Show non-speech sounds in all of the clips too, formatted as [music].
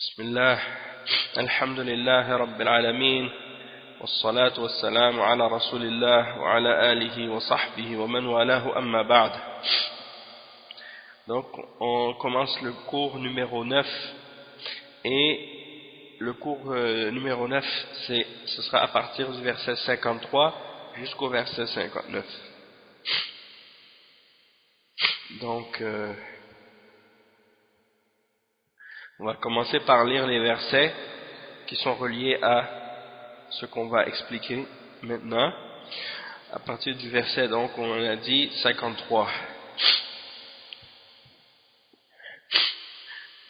بسم الله الحمد لله رب العالمين والصلاة والسلام على رسول الله وعلى آله وصحبه ومن والاه أما بعد Donc on commence le cours numéro 9 et le cours euh, numéro 9 ce sera à partir du verset 53 jusqu'au verset 59. Donc euh, on va commencer par lire les versets qui sont reliés à ce qu'on va expliquer maintenant. À partir du verset, donc, on a dit 53.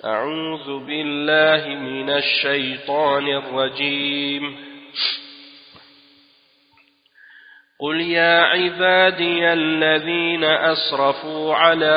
أعوذ بالله من الشيطان الرجيم قل يا عبادي الذين أسرفوا على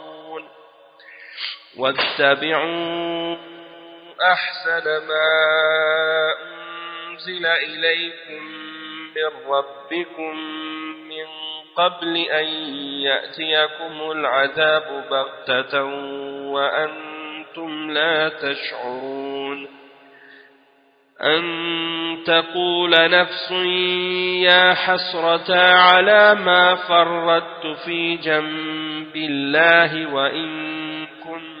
واتبعوا أحسن ما أنزل إليكم من ربكم من قبل أن يأتيكم العذاب بغتة وأنتم لا تشعرون أن تقول نفس يا حسرة على ما فردت في جنب الله وإن كنت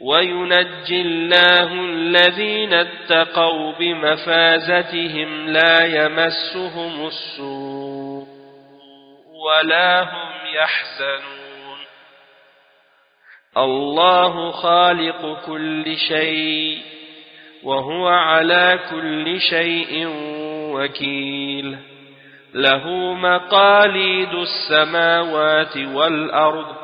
وينجي الله الذين اتقوا بمفازتهم لا يمسهم السوء ولا هم يحزنون الله خالق كل شيء وهو على كل شيء وكيل له مقاليد السماوات والأرض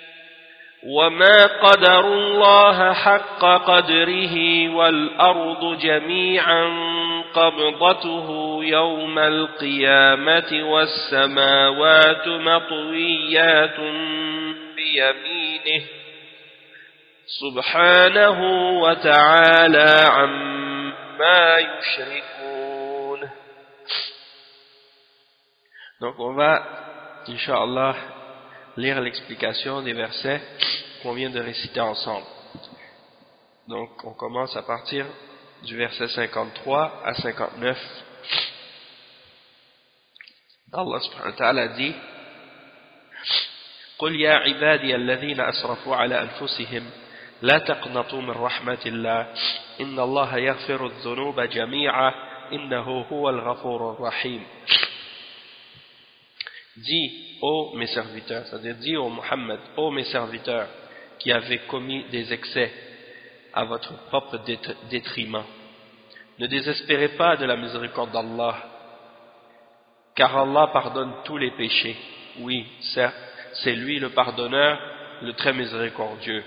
وما قدر الله حق قدره والأرض جميعا قبضته يوم القيامة والسماوات مطويات بيمينه سبحانه وتعالى عما يشركون Donc on va, Inch'Allah, lire l'explication des versets qu'on vient de réciter ensemble. Donc on commence à partir du verset 53 à 59. Allah subhanahu wa ta'ala dit قل يا عبادي الذين أسرفوا على أنفسهم لا تقنطوا من رحمة الله إن الله يغفر الذنوب جميعا إنه هو الغفور الرحيم dis ô mes serviteurs c'est-à-dire dis ô Muhammad ô mes serviteurs qui avez commis des excès à votre propre détriment ne désespérez pas de la miséricorde d'Allah car Allah pardonne tous les péchés oui certes c'est lui le pardonneur le très miséricordieux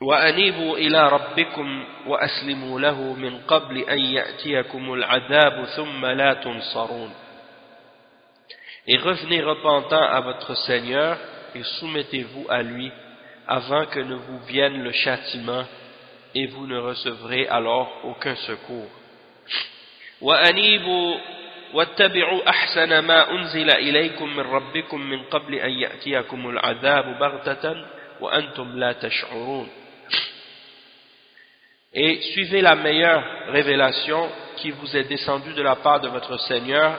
وأنيبوا إلى ربكم وأسلموا له من قبل أن يأتيكم العذاب ثم لا تنصرون Et revenez repentant à votre Seigneur et soumettez-vous à lui avant que ne vous vienne le châtiment et vous ne recevrez alors aucun secours. وأنيبوا واتبعوا أحسن ما أنزل إليكم من ربكم من قبل أن يأتيكم العذاب بغتة وأنتم لا تشعرون et suivez la meilleure révélation qui vous est descendue de la part de votre Seigneur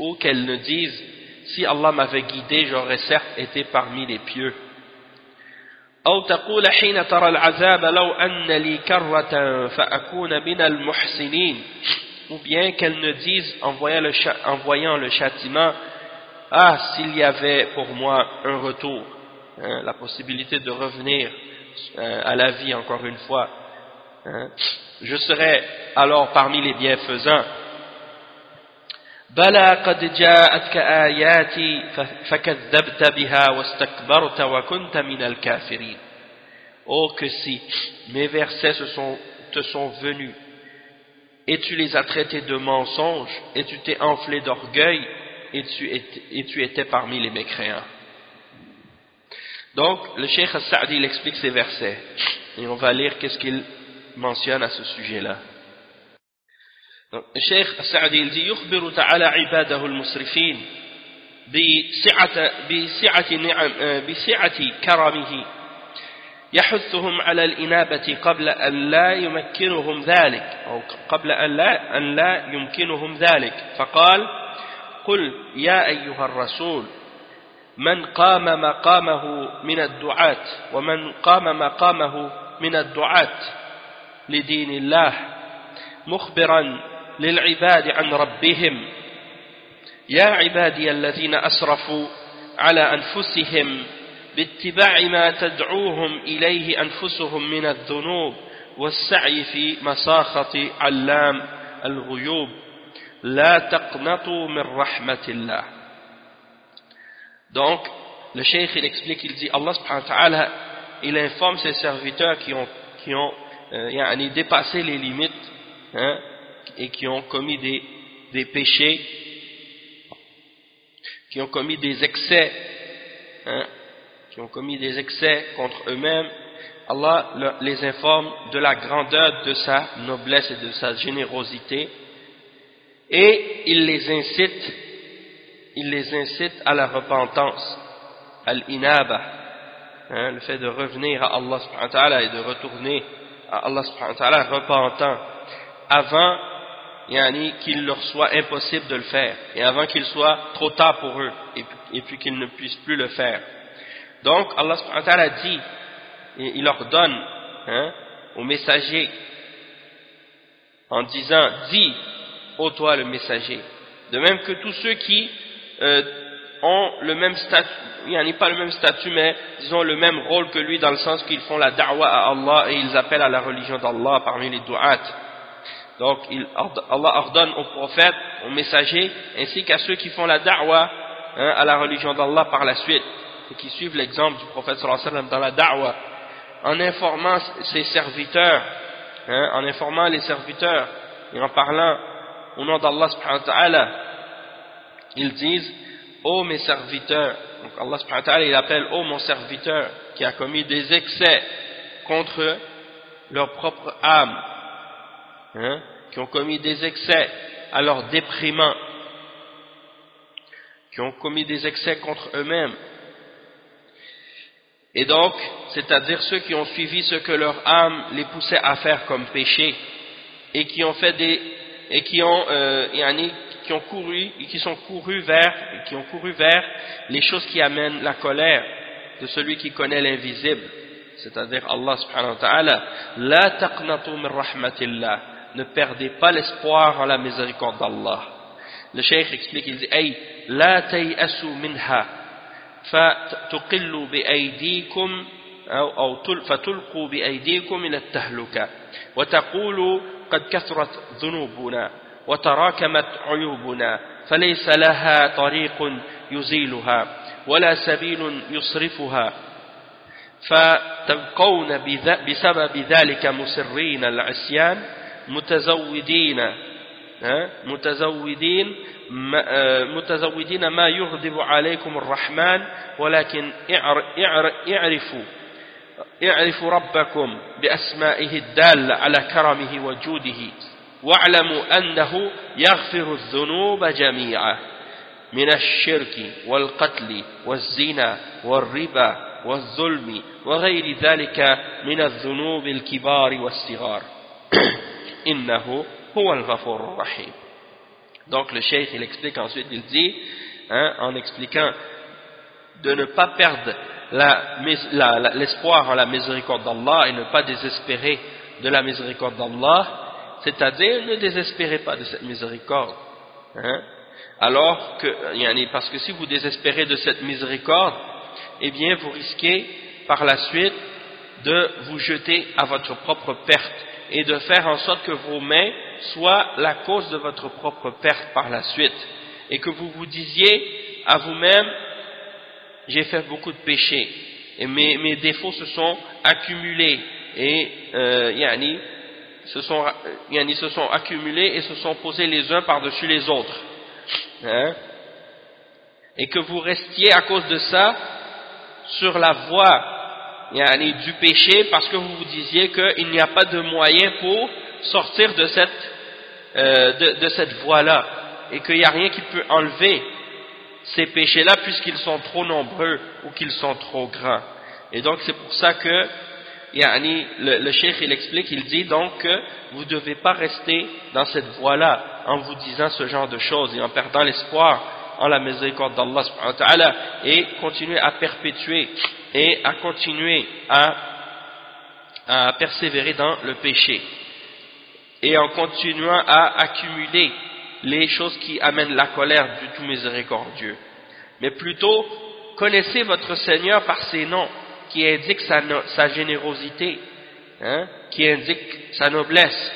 ou qu'elle ne dise si Allah m'avait guidé j'aurais certes été parmi les pieux أو تقول حين ترى العذاب لو أن لي كرة فأكون من المحسنين ou bien qu'elle ne dise en voyant le, en voyant le châtiment ah s'il y avait pour moi un retour hein, la possibilité de revenir euh, à la vie encore une fois hein, je serai alors parmi les bienfaisants بلى قد جاءتك آياتي فكذبت بها واستكبرت وكنت من الكافرين Oh que si mes versets se sont, te sont venus et tu les as traités de mensonges et tu t'es enflé d'orgueil et tu, étais, et tu étais parmi les mécréants. Donc le Cheikh As-Sa'di il explique ces versets et on va lire qu'est-ce qu'il mentionne à ce sujet-là. الشيخ السعدي يخبر تعالى عباده المسرفين بسعة, بسعة, نعم بسعة كرمه. يحثهم على الإنابة قبل أن لا يمكنهم ذلك أو قبل أن لا, أن لا يمكنهم ذلك. فقال قل يا أيها الرسول من قام مقامه من الدعاة ومن قام مقامه من الدعاة لدين الله مخبرا للعباد عن ربهم. يا عبادي الذين أسرفوا على أنفسهم باتباع ما تدعوهم إليه أنفسهم من الذنوب والسعي في مساخة علام الغيوب. لا تقنطوا من رحمة الله. Donc, le cheikh, il explique, il dit, Allah subhanahu wa ta'ala, il informe ses serviteurs qui ont, qui ont euh, dépassé les limites, hein, et qui ont commis des, des péchés, qui ont commis des excès, hein, qui ont commis des excès contre eux-mêmes, Allah les informe de la grandeur de sa noblesse et de sa générosité et il les incite il les incite à la repentance al-inaba hein, le fait de revenir à Allah subhanahu wa ta'ala et de retourner à Allah subhanahu wa ta'ala repentant avant qu'il leur soit impossible de le faire. Et avant qu'il soit trop tard pour eux et, puis qu'ils ne puissent plus le faire. Donc Allah ta'ala dit et il leur donne hein, aux messagers en disant dis ô toi le messager. De même que tous ceux qui euh, ont le même statut il n'y a pas le même statut mais disons le même rôle que lui dans le sens qu'ils font la da'wa à Allah et ils appellent à la religion d'Allah parmi les du'at donc Allah ordonne aux prophètes, aux messagers, ainsi qu'à ceux qui font la da'wa hein, à la religion d'Allah par la suite, et qui suivent l'exemple du prophète sallallahu alayhi wa sallam dans la da'wa, en informant ses serviteurs, hein, en informant les serviteurs, et en parlant au nom d'Allah subhanahu wa ta'ala, ils disent, ô mes serviteurs, donc Allah subhanahu wa ta'ala il appelle, ô mon serviteur, qui a commis des excès contre leur propre âme, hein, qui ont commis des excès alors déprimants qui ont commis des excès contre eux-mêmes. Et donc, c'est-à-dire ceux qui ont suivi ce que leur âme les poussait à faire comme péché, et qui ont fait des, et qui ont, euh, qui ont couru, et qui sont courus vers, qui ont couru vers les choses qui amènent la colère de celui qui connaît l'invisible, c'est-à-dire Allah subhanahu wa ta'ala, la rahmatillah, ne perdez pas l'espoir en la miséricorde d'Allah. Le cheikh explique, il dit, ay, la tay'asu minha, فتقلوا بأيديكم أو, أو فتلقوا بأيديكم إلى التهلكة وتقولوا قد كثرت ذنوبنا وتراكمت عيوبنا فليس لها طريق يزيلها ولا سبيل يصرفها فتبقون بسبب ذلك مسرين العصيان متزودين متزودين متزودين ما يغضب عليكم الرحمن ولكن اعرفوا اعرفوا ربكم بأسمائه الدالة على كرمه وجوده واعلموا أنه يغفر الذنوب جميعا من الشرك والقتل والزنا والربا والظلم وغير ذلك من الذنوب الكبار والصغار. [clears throat] donc le cheikh il explique ensuite il dit hein, en expliquant de ne pas perdre l'espoir en la miséricorde d'Allah et ne pas désespérer de la miséricorde d'Allah c'est-à-dire ne désespérez pas de cette miséricorde hein. alors que parce que si vous désespérez de cette miséricorde eh bien vous risquez par la suite de vous jeter à votre propre perte et de faire en sorte que vos mains soient la cause de votre propre perte par la suite. Et que vous vous disiez à vous-même j'ai fait beaucoup de péchés et mes, défauts se sont accumulés et euh, se sont, se sont accumulés et se sont posés les uns par-dessus les autres hein, et que vous restiez à cause de ça sur la voie du péché parce que vous vous disiez qu'il n'y a pas de moyen pour sortir de cette, euh, de, cette voie-là et qu'il n'y a rien qui peut enlever ces péchés-là puisqu'ils sont trop nombreux ou qu'ils sont trop grands. Et donc c'est pour ça que yani, le, le cheikh il explique, il dit donc que vous ne devez pas rester dans cette voie-là en vous disant ce genre de choses et en perdant l'espoir en la miséricorde d'Allah et continuer à perpétuer et à continuer à, à persévérer dans le péché et en continuant à accumuler les choses qui amènent la colère du tout miséricordieux. Mais plutôt, connaissez votre Seigneur par ses noms, qui indiquent sa, générosité, hein, qui indiquent sa noblesse.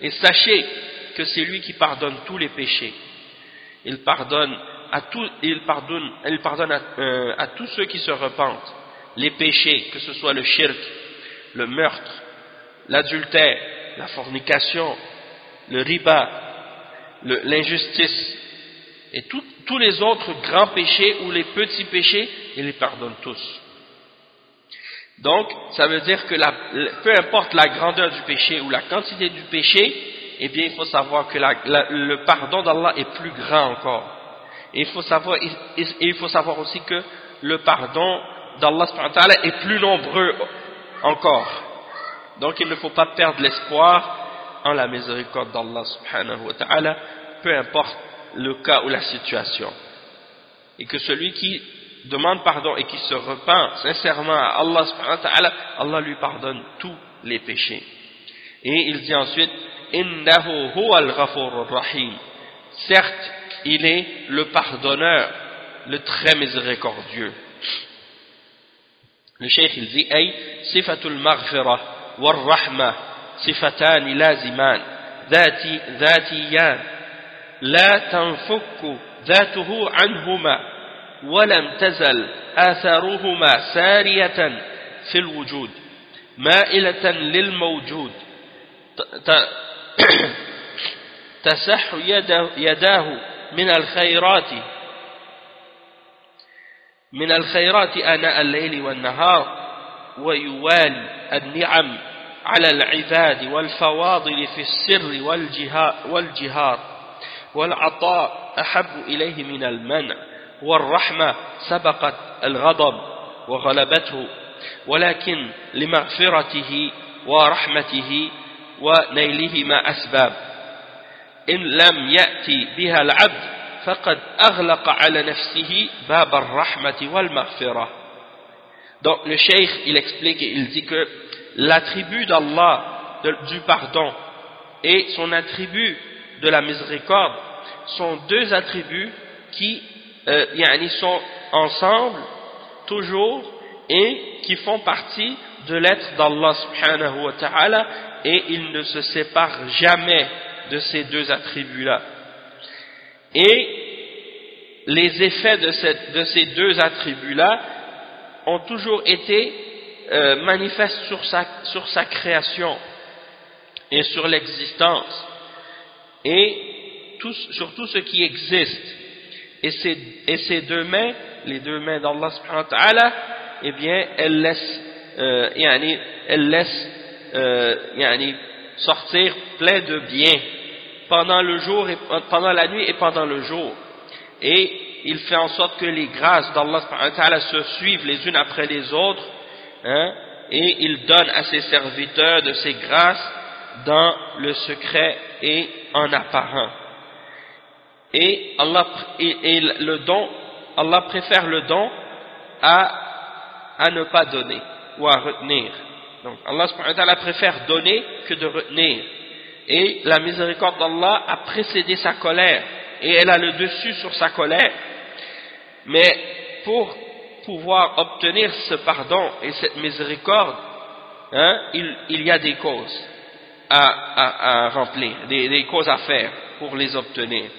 Et sachez que c'est lui qui pardonne tous les péchés. Il pardonne il pardonne, euh, à tous ceux qui se repentent, les péchés, que ce soit le shirk, le meurtre, l'adultère, la fornication, le riba, l'injustice, et tous les autres grands péchés ou les petits péchés, il les pardonne tous. Donc, ça veut dire que peu importe la grandeur du péché ou la quantité du péché, eh bien, il faut savoir que le pardon d'Allah est plus grand encore. Et il faut savoir, il faut savoir aussi que le pardon d'Allah est plus nombreux encore. Donc, il ne faut pas perdre l'espoir en la miséricorde d'Allah subhanahu wa ta'ala, peu importe le cas ou la situation. Et que celui qui demande pardon et qui se repent sincèrement à Allah subhanahu wa ta'ala, Allah lui pardonne tous les péchés. Et il dit ensuite, innahu huwa al rahim. Certes, il est le pardonneur, le très miséricordieux. Le cheikh il dit, sifatul maghfirah wal rahma صفتان لازمان ذاتي ذاتيان لا تنفك ذاته عنهما ولم تزل آثارهما سارية في الوجود مائلة للموجود تسح يداه من الخيرات من الخيرات آناء الليل والنهار ويوالي النعم على العباد والفواضل في السر والجهار. والعطاء أحب إليه من المنع والرحمة سبقت الغضب وغلبته. ولكن لمغفرته ورحمته ونيلهما أسباب. إن لم يأتي بها العبد فقد أغلق على نفسه باب الرحمة والمغفرة Donc le cheikh il explique et il dit que l'attribut d'Allah du pardon et son attribut de la miséricorde sont deux attributs qui euh, yani sont ensemble toujours et qui font partie de l'être d'Allah subhanahu wa ta'ala et ils ne se séparent jamais de ces deux attributs-là. Et les effets de, ces deux attributs-là ont toujours été euh, manifestes sur sa, création et sur l'existence et tout, sur tout ce qui existe. Et ces, deux mains, les deux mains d'Allah subhanahu wa ta'ala, eh bien, elles laissent, euh, elles laissent euh, sortir plein de biens pendant le jour et pendant la nuit et pendant le jour. Et il fait en sorte que les grâces d'Allah se suivent les unes après les autres, hein, et il donne à ses serviteurs de ses grâces dans le secret et en apparent. Et Allah le don, Allah préfère le don à ne pas donner ou à retenir. Donc Allah préfère donner que de retenir. Et la miséricorde d'Allah a précédé sa colère. Et elle a le dessus sur sa colère. Mais pour pouvoir obtenir ce pardon et cette miséricorde hein, il, y a des causes à, remplir des, causes à faire pour les obtenir.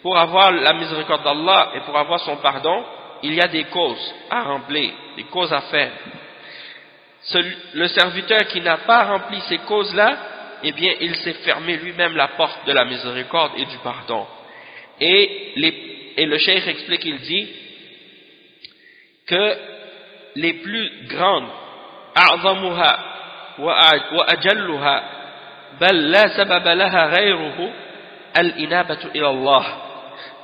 Pour avoir la miséricorde d'Allah et pour avoir son pardon il y a des causes à remplir des causes à faire le serviteur qui n'a pas rempli ces causes là eh bien, il s'est fermé lui-même la porte de la miséricorde et du pardon. Et, le cheikh explique, il dit que les plus grandes, أعظمها وأجلها بل لا سبب لها غيره الإنابة إلى الله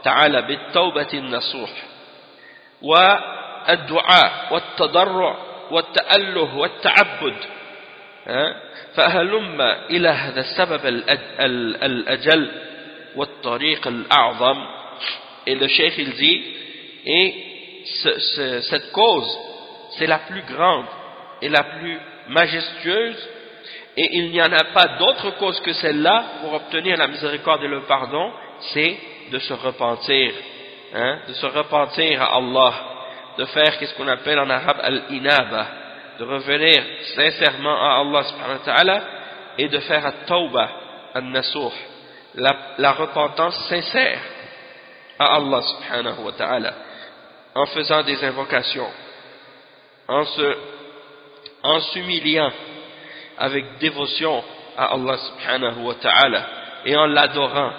تعالى بالتوبة النصوح والدعاء والتضرع والتأله والتعبد فهلم إلى هذا السبب الأجل والطريق الأعظم et le cheikh il dit et ce, ce, cette cause c'est la plus grande et la plus majestueuse et il n'y en a pas d'autre cause que celle-là pour obtenir la miséricorde et le pardon c'est de se repentir hein, de se repentir à Allah de faire ce qu'on appelle en arabe al-inaba de revenir sincèrement à Allah subhanahu wa ta'ala et de faire at-tawbah, an-nasuh, la, la repentance sincère à Allah subhanahu wa ta'ala en faisant des invocations, en en s'humiliant avec dévotion à Allah subhanahu wa ta'ala et en l'adorant.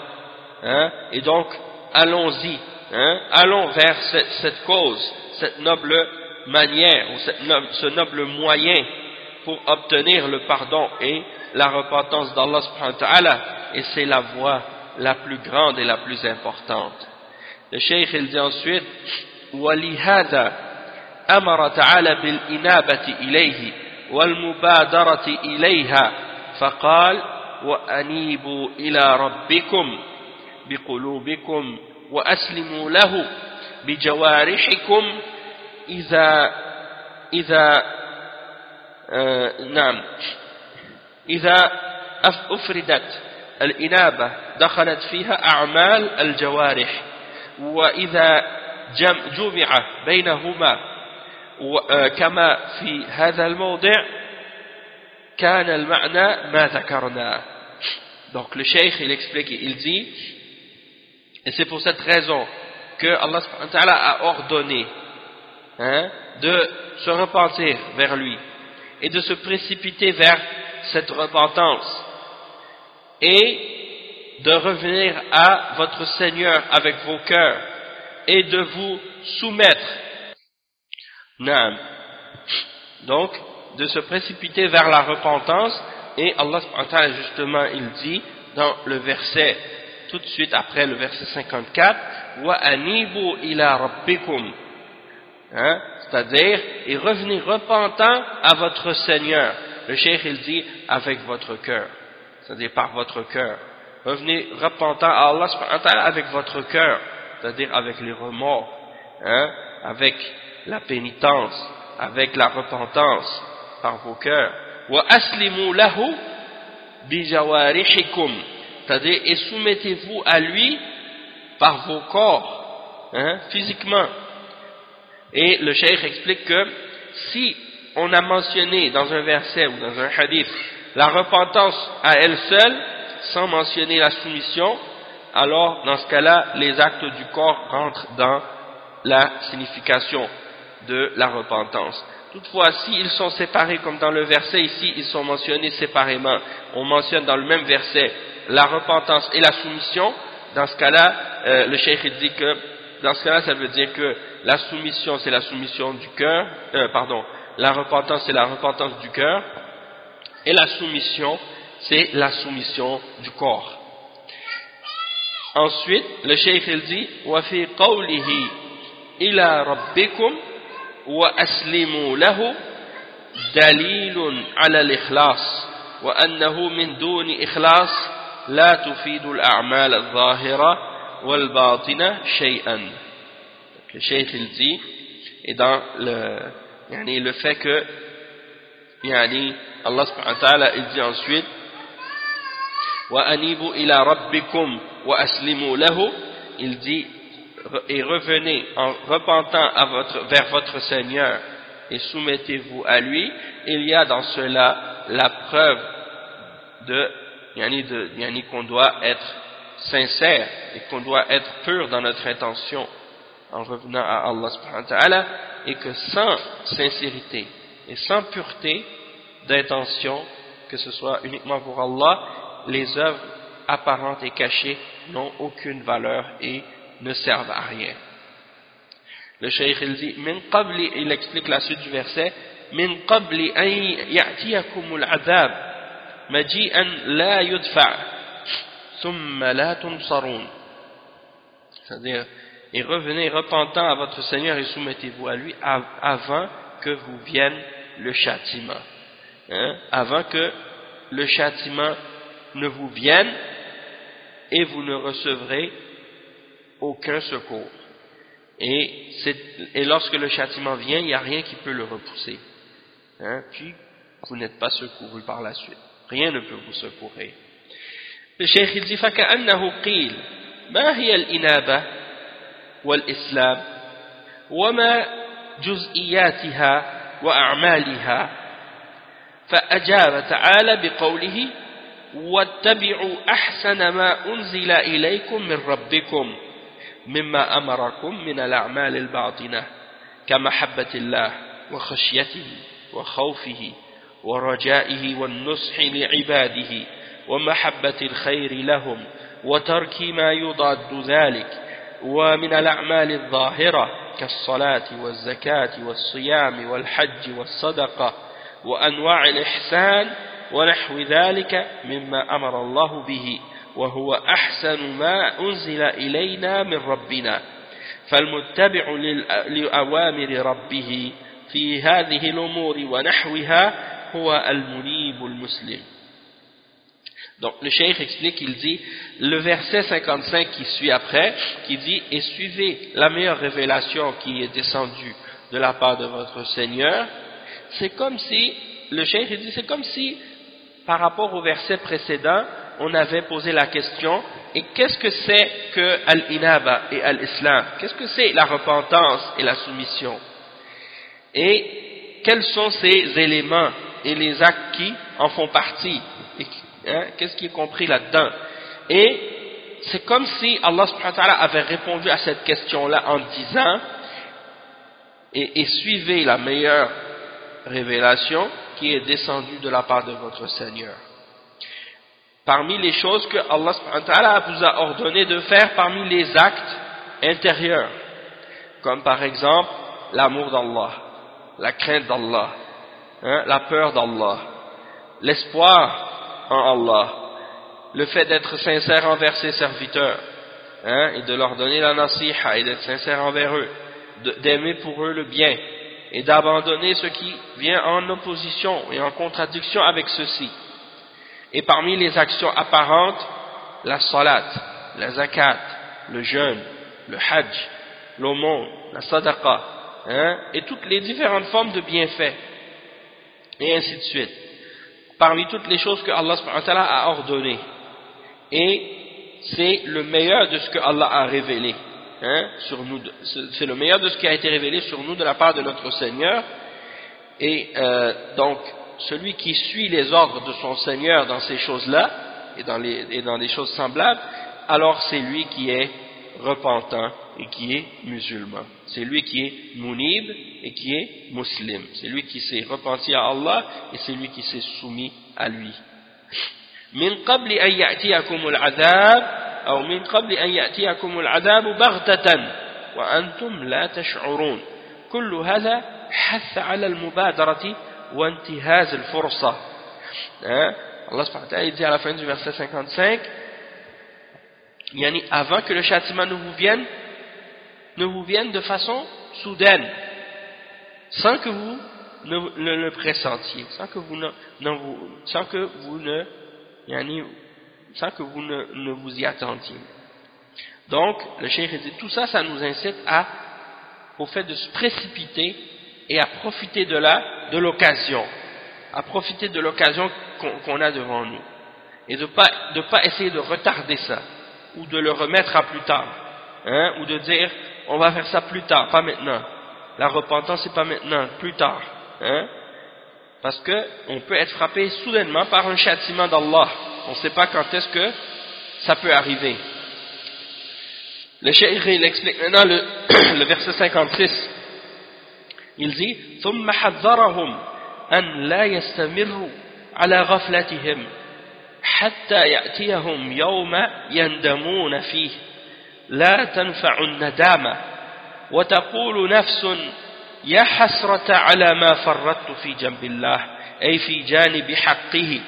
Hein, et donc, allons-y, hein, allons vers cette cause, cette noble manière ou ce noble moyen pour obtenir le pardon et la repentance d'Allah subhanahu wa ta'ala et c'est la voie la plus grande et la plus importante. Le cheikh il dit ensuite وَلِهَذَا أمر تعالى بالإنابة إليه والمبادرة إليها فقال وأنيبوا إلى ربكم بقلوبكم وأسلموا له بجوارحكم إذا إذا آه نعم. إذا أفردت الإنابة دخلت فيها أعمال الجوارح وإذا جمع بينهما آه، كما في هذا الموضع كان المعنى ما ذكرنا. Donc le cheikh il explique il dit et c'est pour cette raison que Allah a ordonné hein, de se repentir vers lui et de se précipiter vers cette repentance et de revenir à votre Seigneur avec vos cœurs et de vous soumettre. Donc, de se précipiter vers la repentance et Allah justement il dit dans le verset tout de suite après le verset 54 hein, c'est-à-dire et revenez repentant à votre Seigneur. Le cheikh il dit avec votre cœur. C'est-à-dire par votre cœur. Revenez repentant à Allah avec votre cœur. C'est-à-dire avec les remords. Hein, avec la pénitence. Avec la repentance par vos cœurs. Aslimu lahu bijawarihikum c'est-à-dire et soumettez-vous à lui par vos corps hein, physiquement. Et le cheikh explique que si on a mentionné dans un verset ou dans un hadith la repentance à elle seule sans mentionner la soumission alors dans ce cas-là les actes du corps rentrent dans la signification de la repentance. Toutefois, s'ils sont séparés, comme dans le verset ici, ils sont mentionnés séparément, on mentionne dans le même verset la repentance et la soumission, dans ce cas-là, euh, le cheikh dit que, dans ce cas-là, ça veut dire que la soumission, c'est la soumission du cœur, euh, pardon, la repentance, c'est la repentance du cœur, et la soumission, c'est la soumission du corps. Ensuite, le cheikh il dit, وَفِي قَوْلِهِ إِلَى رَبِّكُمْ وأسلموا له دليل على الإخلاص وأنه من دون إخلاص لا تفيد الأعمال الظاهرة والباطنة شيئا le cheikh il dit et dans le, يعني le fait que يعني Allah subhanahu wa ta'ala il dit ensuite وأنيبوا إلى ربكم وأسلموا له il dit et revenez en repentant vers votre Seigneur et soumettez-vous à lui, il y a dans cela la preuve de, yani qu'on doit être sincère et qu'on doit être pur dans notre intention en revenant à Allah subhanahu wa ta'ala et que sans sincérité et sans pureté d'intention, que ce soit uniquement pour Allah, les œuvres apparentes et cachées n'ont aucune valeur et ne servent à rien. Le cheikh il dit, il explique la suite du verset, min qabli an ya'tiyakum al-adhab, maji'an la yudfa' thumma la tunsarun. C'est-à-dire, et revenez repentant à votre Seigneur et soumettez-vous à lui avant que vous vienne le châtiment. Hein? Avant que le châtiment ne vous vienne et vous ne recevrez aucun secours. Et, lorsque le châtiment vient, il n'y a rien qui peut le repousser. Hein? Puis, vous n'êtes pas secouru par la suite. Rien ne peut vous secourir. Le cheikh il dit فكأنه قيل ما هي الإنابة والإسلام وما جزئياتها وأعمالها فأجاب تعالى بقوله واتبعوا أحسن ما أنزل إليكم من ربكم مما أمركم من الأعمال الباطنة كمحبة الله وخشيته وخوفه ورجائه والنصح لعباده ومحبة الخير لهم وترك ما يضاد ذلك ومن الأعمال الظاهرة كالصلاة والزكاة والصيام والحج والصدقة وأنواع الإحسان ونحو ذلك مما أمر الله به وهو أحسن ما أنزل إلينا من ربنا فالمتبع لأوامر ربه في هذه الأمور ونحوها Donc le cheikh explique, il dit, le verset 55 qui suit après, qui dit, et suivez la meilleure révélation qui est descendue de la part de votre Seigneur, c'est comme si, le cheikh dit, c'est comme si, par rapport au verset précédent, on avait posé la question, et qu'est-ce que c'est que Al-Inaba et Al-Islam Qu'est-ce que c'est la repentance et la soumission? Et quels sont ces éléments et les actes qui en font partie. Hein, Qu'est-ce qui est compris là-dedans? Et c'est comme si Allah avait répondu à cette question-là en disant et, et suivez la meilleure révélation qui est descendue de la part de votre Seigneur. Parmi les choses que Allah vous a ordonné de faire parmi les actes intérieurs, comme par exemple l'amour d'Allah, la crainte d'Allah, hein, la peur d'Allah, l'espoir en Allah, le fait d'être sincère envers ses serviteurs, hein, et de leur donner la nasiha et d'être sincère envers eux, d'aimer pour eux le bien, et d'abandonner ce qui vient en opposition et en contradiction avec ceci. Et parmi les actions apparentes, la salat, la zakat, le jeûne, le hajj, l'aumône, la sadaqa, hein, et toutes les différentes formes de bienfaits, et ainsi de suite. Parmi toutes les choses que Allah a ordonnées. Et c'est le meilleur de ce que Allah a révélé hein, sur nous. C'est le meilleur de ce qui a été révélé sur nous de la part de notre Seigneur. Et euh, donc, celui qui suit les ordres de son Seigneur dans ces choses-là, et dans, les, et dans des choses semblables, alors c'est lui qui est repentant et qui est musulman. C'est lui qui est munib et qui est musulman. C'est lui qui s'est repenti à Allah et c'est lui qui s'est soumis à lui. من قبل أن يأتيكم العذاب أو من قبل أن يأتيكم العذاب بغتة وأنتم لا تشعرون كل هذا حث على المبادرة وانتهاز الفرصة Allah subhanahu wa ta'ala dit à la fin du verset 55 yani avant que le châtiment ne vous vienne ne vous vienne de façon soudaine sans que vous ne, le pressentiez sans que vous ne, vous, sans que vous ne sans que vous ne, vous y attendiez. Donc le cheikh dit tout ça ça nous incite à au fait de se précipiter et à profiter de la de l'occasion à profiter de l'occasion qu'on a devant nous et de pas, de pas essayer de retarder ça ou de le remettre à plus tard hein, ou de dire on va faire ça plus tard, pas maintenant la repentance c'est pas maintenant, plus tard hein, parce que on peut être frappé soudainement par un châtiment d'Allah on ne sait pas quand est-ce que ça peut arriver le cheikh il explique maintenant le, le [clears throat] verset 56 il dit ثم حذرهم أن لا يستمروا على غفلتهم حتى يأتيهم يوم يندمون فيه لا تنفع الندامة. وتقول نفس يا حسرة على ما فرطت في جنب الله أي في جانب حقه.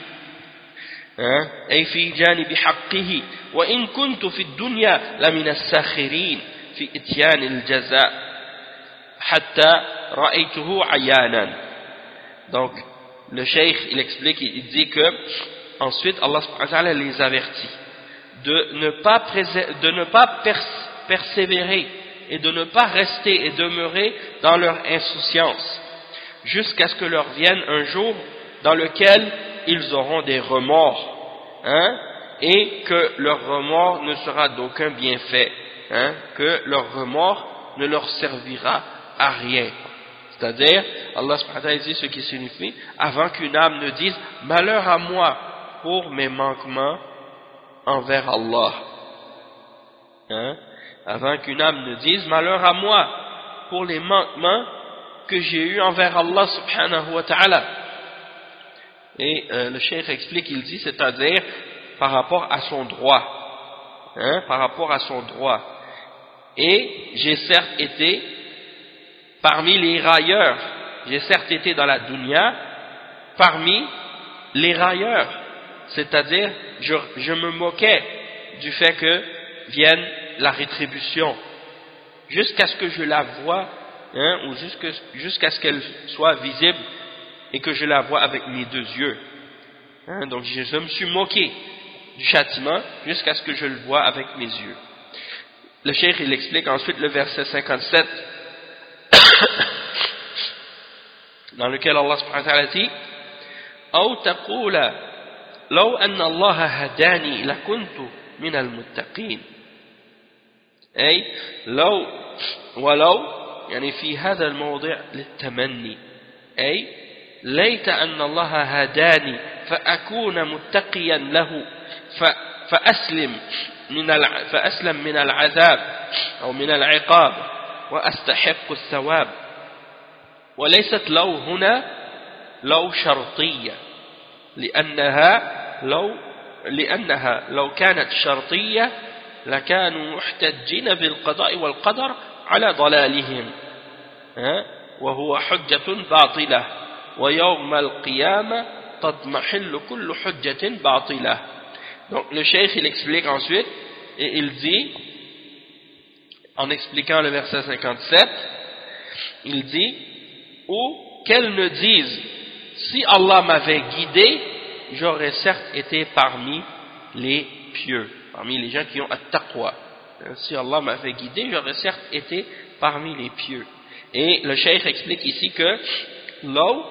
أي في جانب حقه. وإن كنت في الدنيا لمن الساخرين في إتيان الجزاء. حتى رأيته عيانا. Donc, le cheikh, il explique, il dit que, ensuite, Allah les avertit. De ne pas, de ne pas persévérer et de ne pas rester et demeurer dans leur insouciance jusqu'à ce que leur vienne un jour dans lequel ils auront des remords hein, et que leur remords ne sera d'aucun bienfait hein, que leur remords ne leur servira à rien. C'est-à-dire, Allah subhanahu dit ce qui signifie, avant qu'une âme ne dise « Malheur à moi pour mes manquements envers Allah hein? Avant qu'une âme ne dise « Malheur à moi pour les manquements que j'ai eus envers Allah subhanahu wa ta'ala » Et euh, le cheikh explique, il dit, c'est-à-dire par rapport à son droit. Hein, par rapport à son droit. Et j'ai certes été parmi les railleurs, j'ai certes été dans la dunya, parmi les railleurs, c'est-à-dire, je, me moquais du fait que vienne la rétribution, jusqu'à ce que je la vois, hein, ou jusqu'à ce qu'elle soit visible et que je la vois avec mes deux yeux. Hein, donc, je, me suis moqué du châtiment jusqu'à ce que je le vois avec mes yeux. Le cheikh, il explique ensuite le verset 57 [coughs] dans lequel Allah subhanahu wa ta'ala dit « لو أن الله هداني لكنت من المتقين. أي لو ولو يعني في هذا الموضع للتمني. أي ليت أن الله هداني فأكون متقيا له فأسلم من فأسلم من العذاب أو من العقاب وأستحق الثواب. وليست لو هنا لو شرطية. لأنها لو لأنها لو كانت شرطية لكانوا محتجين بالقضاء والقدر على ضلالهم وهو حجة باطلة ويوم القيامة تضمحل كل حجة باطلة. Donc le cheikh il explique ensuite et il dit en expliquant le verset 57 il dit ou qu'elles ne disent si Allah m'avait guidé j'aurais certes été parmi les pieux parmi les gens qui ont at-taqwa. Hein, si Allah m'avait guidé j'aurais certes été parmi les pieux. Et le cheikh explique ici que l'eau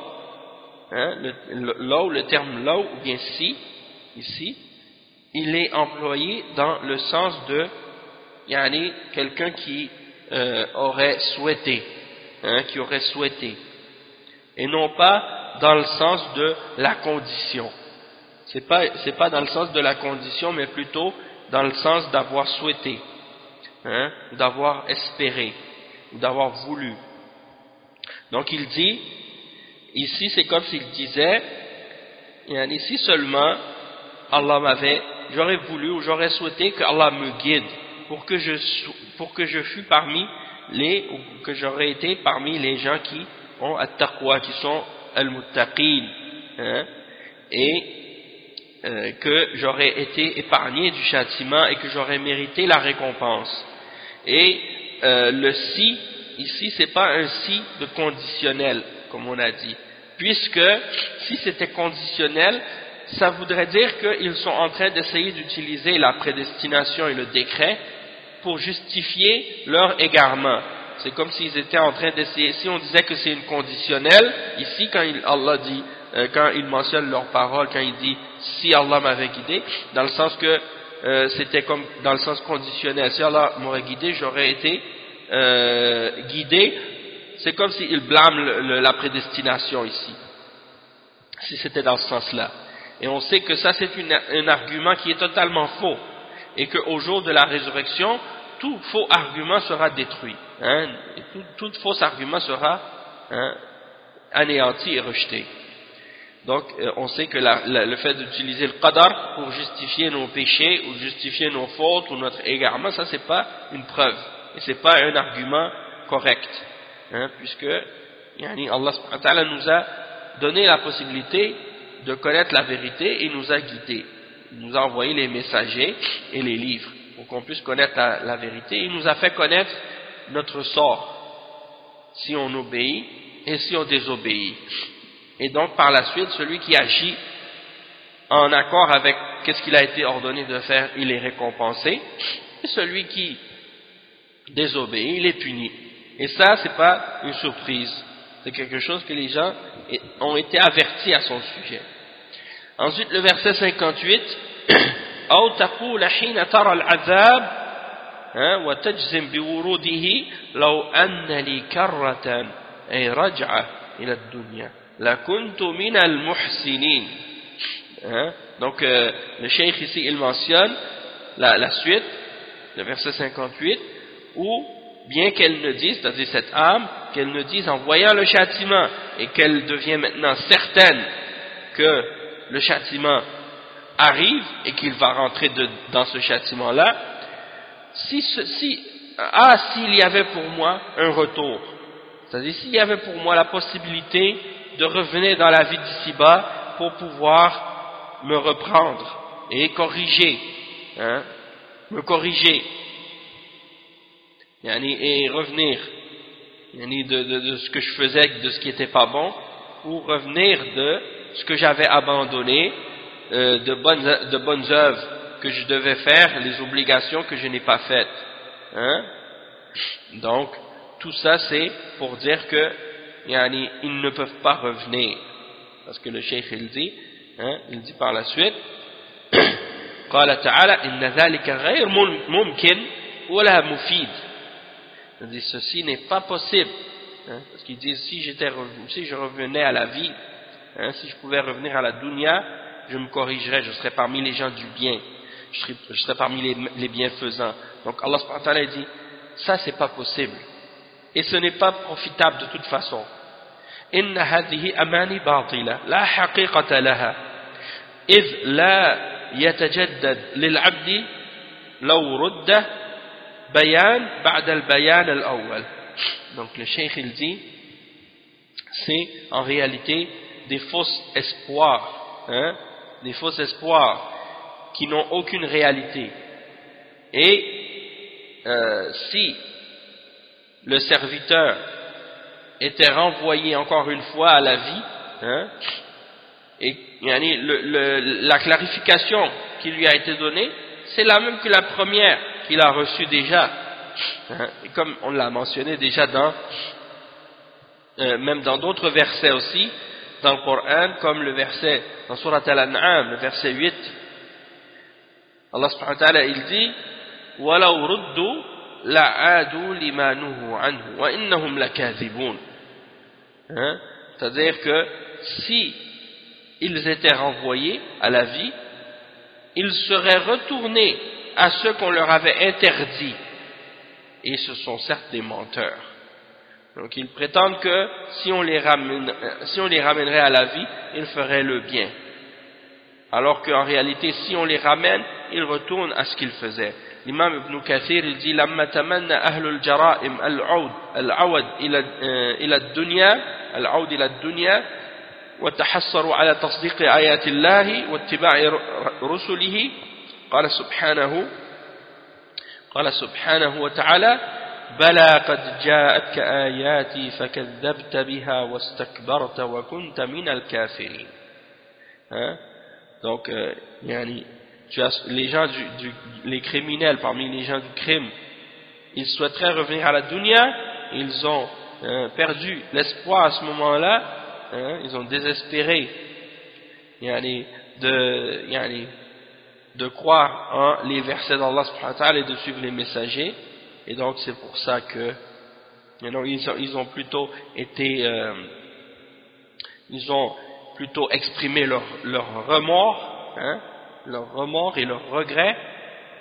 hein, le, le terme l'eau ou bien si ici il est employé dans le sens de yani, quelqu'un qui euh, aurait souhaité, hein, qui aurait souhaité, et non pas dans le sens de la condition. C'est pas c'est pas dans le sens de la condition, mais plutôt dans le sens d'avoir souhaité, hein, d'avoir espéré, d'avoir voulu. Donc il dit, ici c'est comme s'il disait, ici seulement Allah m'avait j'aurais voulu ou j'aurais souhaité que Allah me guide pour que je pour que je fus parmi les ou que j'aurais été parmi les gens qui ont at-taqwa qui sont al-muttaqin hein, et euh, que j'aurais été épargné du châtiment et que j'aurais mérité la récompense et euh, le si ici c'est pas un si de conditionnel comme on a dit puisque si c'était conditionnel ça voudrait dire qu'ils sont en train d'essayer d'utiliser la prédestination et le décret pour justifier leur égarement. C'est comme s'ils étaient en train d'essayer, si on disait que c'est une conditionnelle, ici quand il, Allah dit, euh, quand il mentionne leur parole, quand il dit si Allah m'avait guidé, dans le sens que euh, c'était comme dans le sens conditionnel, si Allah m'aurait guidé, j'aurais été euh, guidé, c'est comme s'il blâme la prédestination ici, si c'était dans ce sens-là. Et on sait que ça c'est un argument qui est totalement faux. Et qu'au jour de la résurrection, tout faux argument sera détruit. Hein, tout, faux argument sera hein, anéanti et rejeté. Donc euh, on sait que le fait d'utiliser le qadar pour justifier nos péchés ou justifier nos fautes ou notre égarement, ça c'est pas une preuve. Et c'est pas un argument correct. Hein, puisque Allah nous a donné la possibilité de connaître la vérité et nous a guidés. Il nous a envoyé les messagers et les livres pour qu'on puisse connaître la, vérité. Il nous a fait connaître notre sort si on obéit et si on désobéit. Et donc par la suite, celui qui agit en accord avec ce qu'il a été ordonné de faire, il est récompensé. Et celui qui désobéit, il est puni. Et ça, c'est pas une surprise. C'est quelque chose que les gens ont été avertis à son sujet. Ensuite, le verset 58, أو تقول حين ترى العذاب وتجزم بوروده لو أن لي كرة أي رجعة إلى الدنيا لكنت من المحسنين donc euh, le cheikh ici il mentionne la, la suite le verset 58 où bien qu'elle ne dise c'est-à-dire cette âme qu'elle ne dise en voyant le châtiment et qu'elle devient maintenant certaine que le châtiment arrive et qu'il va rentrer dans ce châtiment-là, si, si, ah, s'il y avait pour moi un retour, c'est-à-dire s'il y avait pour moi la possibilité de revenir dans la vie d'ici-bas pour pouvoir me reprendre et corriger, hein, me corriger, et revenir. De, de, de ce que je faisais, de ce qui n'était pas bon, ou revenir de ce que j'avais abandonné, euh, de, bonnes, de bonnes œuvres que je devais faire, les obligations que je n'ai pas faites. Hein? Donc, tout ça c'est pour dire que yani, ils ne peuvent pas revenir. Parce que le cheikh il dit, hein, il dit par la suite, قال تعالى إن ذلك غير ممكن ولا مفيد il dit ceci n'est pas possible hein, parce qu'ils disent si, si je revenais à la vie Hein, si je pouvais revenir à la dunya, je me corrigerais, je serais parmi les gens du bien, je serais, je serais parmi les, les, bienfaisants. Donc Allah subhanahu wa ta'ala dit, ça c'est pas possible. Et ce n'est pas profitable de toute façon. إن هذه أماني باطلة لا حقيقة لها إذ لا يتجدد للعبد لو رد بيان بعد البيان الأول donc le cheikh il dit c'est en réalité des fausses espoirs, hein, des fausses espoirs qui n'ont aucune réalité. Et euh, si le serviteur était renvoyé encore une fois à la vie, hein, et la clarification qui lui a été donnée, c'est la même que la première qu'il a reçue déjà. Hein, et comme on l'a mentionné déjà dans, euh, même dans d'autres versets aussi, dans le Coran, comme le verset dans Surat Al-An'am, le verset 8, Allah subhanahu wa ta'ala, il dit, وَلَوْ رُدُّوا لَعَادُوا لِمَا نُهُوا عَنْهُ وَإِنَّهُمْ لَكَاذِبُونَ hein? C'est-à-dire que si ils étaient renvoyés à la vie, ils seraient retournés à ce qu'on leur avait interdit. Et ce sont certes des menteurs. Donc ils prétendent que si on les, ramène, si on les ramènerait à la vie, ils feraient le bien. Alors qu'en réalité, si on les ramène, ils retournent à ce qu'ils faisaient. L'imam Ibn Kathir il dit لما تمنى أهل الجرائم العود العود إلى إلى الدنيا العود إلى الدنيا وتحسروا على تصديق آيات الله واتباع رسله قال سبحانه قال سبحانه وتعالى بلى قد جاءتك آياتي فكذبت بها واستكبرت وكنت من الكافرين hein? Donc euh, tu as, les gens du, les criminels parmi les gens du crime ils souhaiteraient revenir à la dunya ils ont euh, perdu l'espoir à ce moment-là hein, ils ont désespéré yani, de, yani, de croire en les versets d'Allah et de suivre les messagers. Et donc c'est pour ça que ils, ont, ils, ont, plutôt été euh, ils ont plutôt exprimé leur, leur remords hein, leur remords et leur regret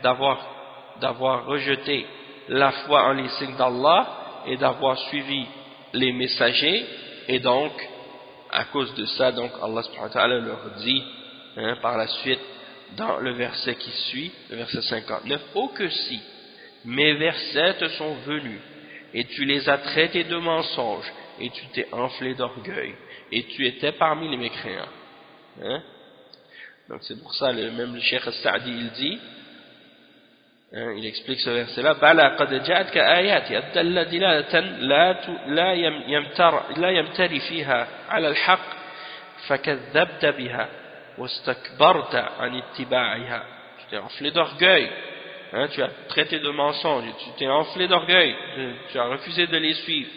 d'avoir d'avoir rejeté la foi en les signes d'Allah et d'avoir suivi les messagers. Et donc à cause de ça donc Allah subhanahu wa ta'ala leur dit hein, par la suite dans le verset qui suit le verset 59 oh que si mes versets te sont venus et tu les as traités de mensonges et tu t'es enflé d'orgueil et tu étais parmi les mécréants hein? donc c'est pour ça le, même le Cheikh Sa'di il dit hein, il explique ce verset là bala qad ja'atka ayati adalla dilalatan la la yamtar la yamtari fiha ala al-haq fakadhabta biha wastakbarta an ittiba'iha tu t'es enflé d'orgueil Hein, tu as traité de mensonge, tu t'es enflé d'orgueil, tu as refusé de les suivre.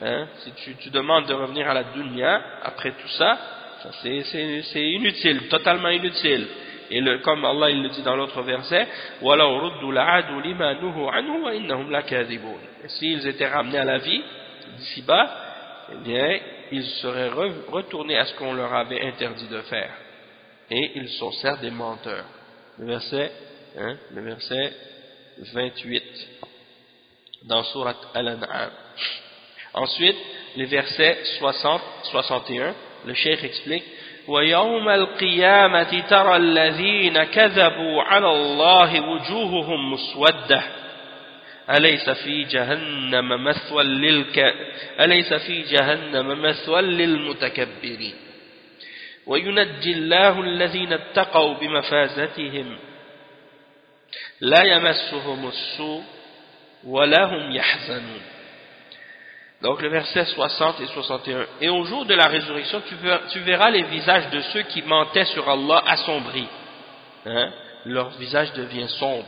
Hein, si tu, demandes de revenir à la dunya après tout ça, ça c'est inutile, totalement inutile. Et comme Allah il le dit dans l'autre verset, s'ils étaient ramenés à la vie d'ici bas, eh bien, ils seraient retournés à ce qu'on leur avait interdit de faire. Et ils sont certes des menteurs. Le verset, hein, le verset 28 dans Surat Al-An'am. Ensuite, les versets 60, 61, le cheikh explique ويوم القيامة ترى الذين كذبوا على الله وجوههم مسودة أليس في جهنم مثوى للك أليس في جهنم مثوى للمتكبرين وينجي الله الذين اتقوا بمفازتهم لا يمسهم السوء Donc le verset 60 et 61. Et au jour de la résurrection, tu verras, les visages de ceux qui mentaient sur Allah assombris. Hein? Leur visage devient sombre.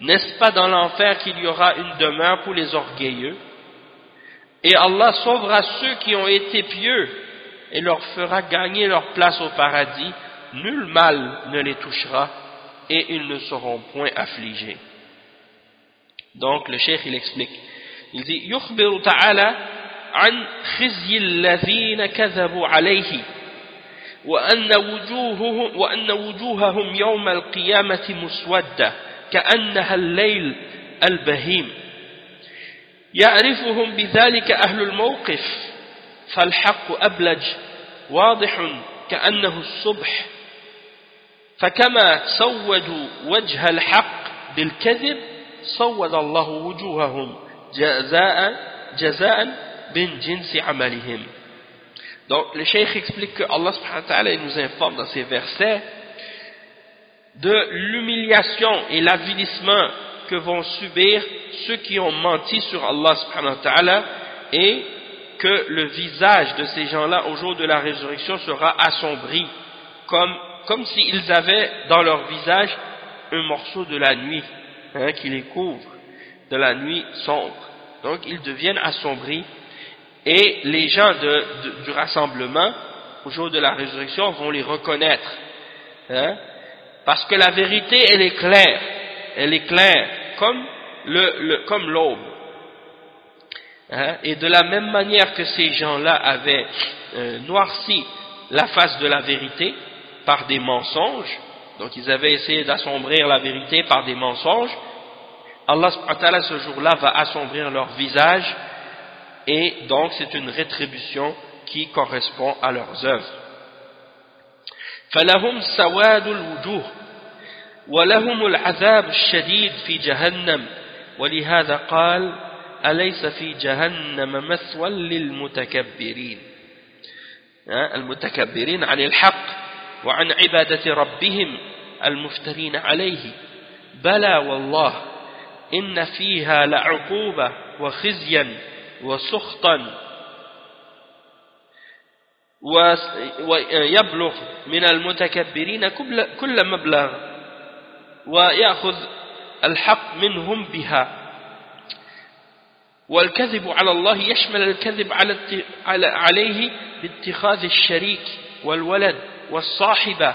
N'est-ce pas dans l'enfer qu'il y aura une demeure pour les orgueilleux? Et Allah sauvera ceux qui ont été pieux et leur fera gagner leur place au paradis. Nul mal ne les touchera et ils ne seront point affligés. Donc le cheikh il explique. Il dit يخبر تعالى عن خزي الذين كذبوا عليه وأن وجوههم, وأن وجوههم يوم القيامة مسودة كأنها الليل البهيم يعرفهم بذلك أهل الموقف فالحق أبلج واضح كأنه الصبح فكما سودوا وجه الحق بالكذب سود الله وجوههم جزاء جزاء من جنس عملهم Donc, le cheikh explique que Allah subhanahu wa ta'ala nous informe dans ces versets de l'humiliation et l'avilissement que vont subir ceux qui ont menti sur Allah subhanahu wa ta'ala et que le visage de ces gens-là au jour de la résurrection sera assombri comme, comme s'ils avaient dans leur visage un morceau de la nuit hein, qui les couvre, de la nuit sombre. Donc ils deviennent assombris et les gens du rassemblement au jour de la résurrection vont les reconnaître. Hein, parce que la vérité, elle est claire. Elle est claire, comme le, comme l'aube. Hein, et de la même manière que ces gens-là avaient euh, noirci la face de la vérité par des mensonges, donc ils avaient essayé d'assombrir la vérité par des mensonges, Allah ce jour-là va assombrir leur visage et donc c'est une rétribution qui correspond à leurs œuvres. فلهم سواد الوجوه ولهم العذاب الشديد في جهنم ولهذا قال أليس في جهنم مثوى للمتكبرين المتكبرين عن الحق وعن عبادة ربهم المفترين عليه. بلى والله إن فيها لعقوبة وخزيا وسخطا ويبلغ من المتكبرين كل مبلغ ويأخذ الحق منهم بها. والكذب على الله يشمل الكذب عليه باتخاذ الشريك والولد والصاحبة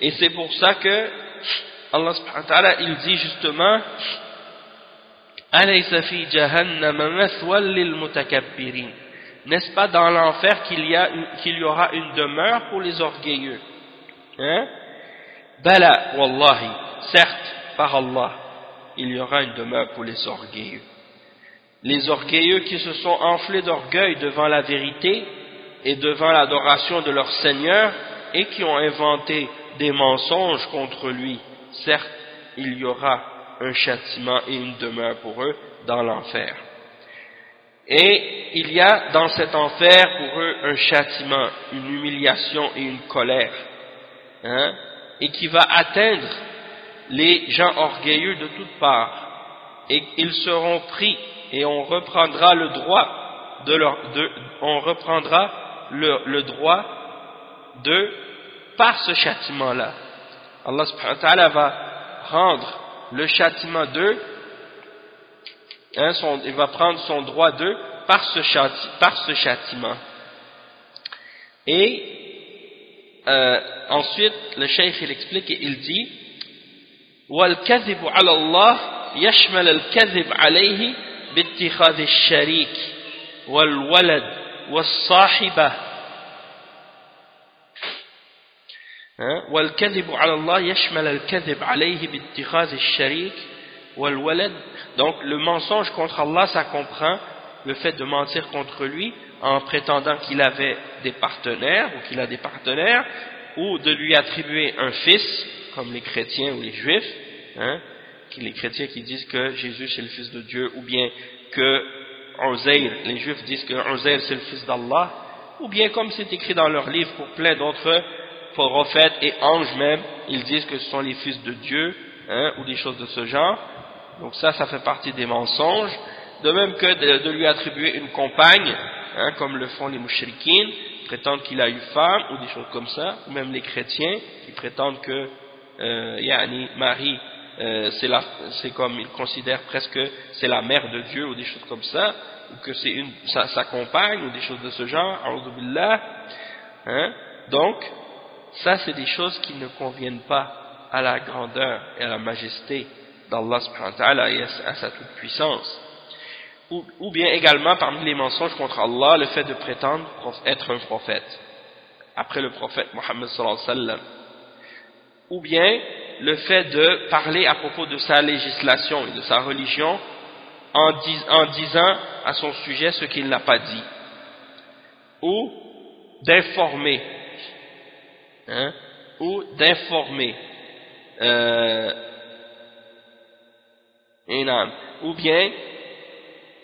et c'est pour ça que Allah subhanahu wa ta'ala, il dit justement n'est-ce pas dans l'enfer qu'il y, qu'il y aura une demeure pour les orgueilleux? Hein? Bala, wallahi, certes, par Allah, il y aura une demeure pour les orgueilleux. Les orgueilleux qui se sont enflés d'orgueil devant la vérité et devant l'adoration de leur Seigneur et qui ont inventé des mensonges contre lui, certes, il y aura un châtiment et une demeure pour eux dans l'enfer. Et il y a dans cet enfer pour eux un châtiment, une humiliation et une colère, hein, et qui va atteindre les gens orgueilleux de toutes parts. Et ils seront pris et on reprendra le droit de leur, de, on reprendra le, le droit de par ce châtiment-là. Allah subhanahu wa ta'ala va rendre le châtiment d'eux, hein, il va prendre son droit d'eux par, ce par ce châtiment. Et euh, ensuite, le cheikh il explique et il dit وَالْكَذِبُ عَلَى اللَّهِ يَشْمَلَ الْكَذِبْ عَلَيْهِ باتخاذ الشريك والولد والصاحبة والكذب على الله يشمل الكذب عليه باتخاذ الشريك والولد donc le mensonge contre Allah ça comprend le fait de mentir contre lui en prétendant qu'il avait des partenaires ou qu'il a des partenaires ou de lui attribuer un fils comme les chrétiens ou les juifs hein, les chrétiens qui disent que Jésus c'est le fils de Dieu ou bien que Uzair, les juifs disent que Uzair c'est le fils d'Allah ou bien comme c'est écrit dans leur livre pour plein d'autres prophètes et anges même, ils disent que ce sont les fils de Dieu, hein, ou des choses de ce genre. Donc ça, ça fait partie des mensonges. De même que de, lui attribuer une compagne, hein, comme le font les mouchriquines, prétendent qu'il a eu femme, ou des choses comme ça, ou même les chrétiens, qui prétendent que euh, Marie, euh, c'est comme, ils considèrent presque c'est la mère de Dieu, ou des choses comme ça, ou que c'est sa, sa, compagne, ou des choses de ce genre, hein. Donc, ça, c'est des choses qui ne conviennent pas à la grandeur et à la majesté d'Allah et à sa toute puissance. ou, bien également parmi les mensonges contre Allah le fait de prétendre être un prophète après le prophète Mohammed sallam ou bien le fait de parler à propos de sa législation et de sa religion en, disant à son sujet ce qu'il n'a pas dit ou d'informer hein, ou d'informer euh, ou bien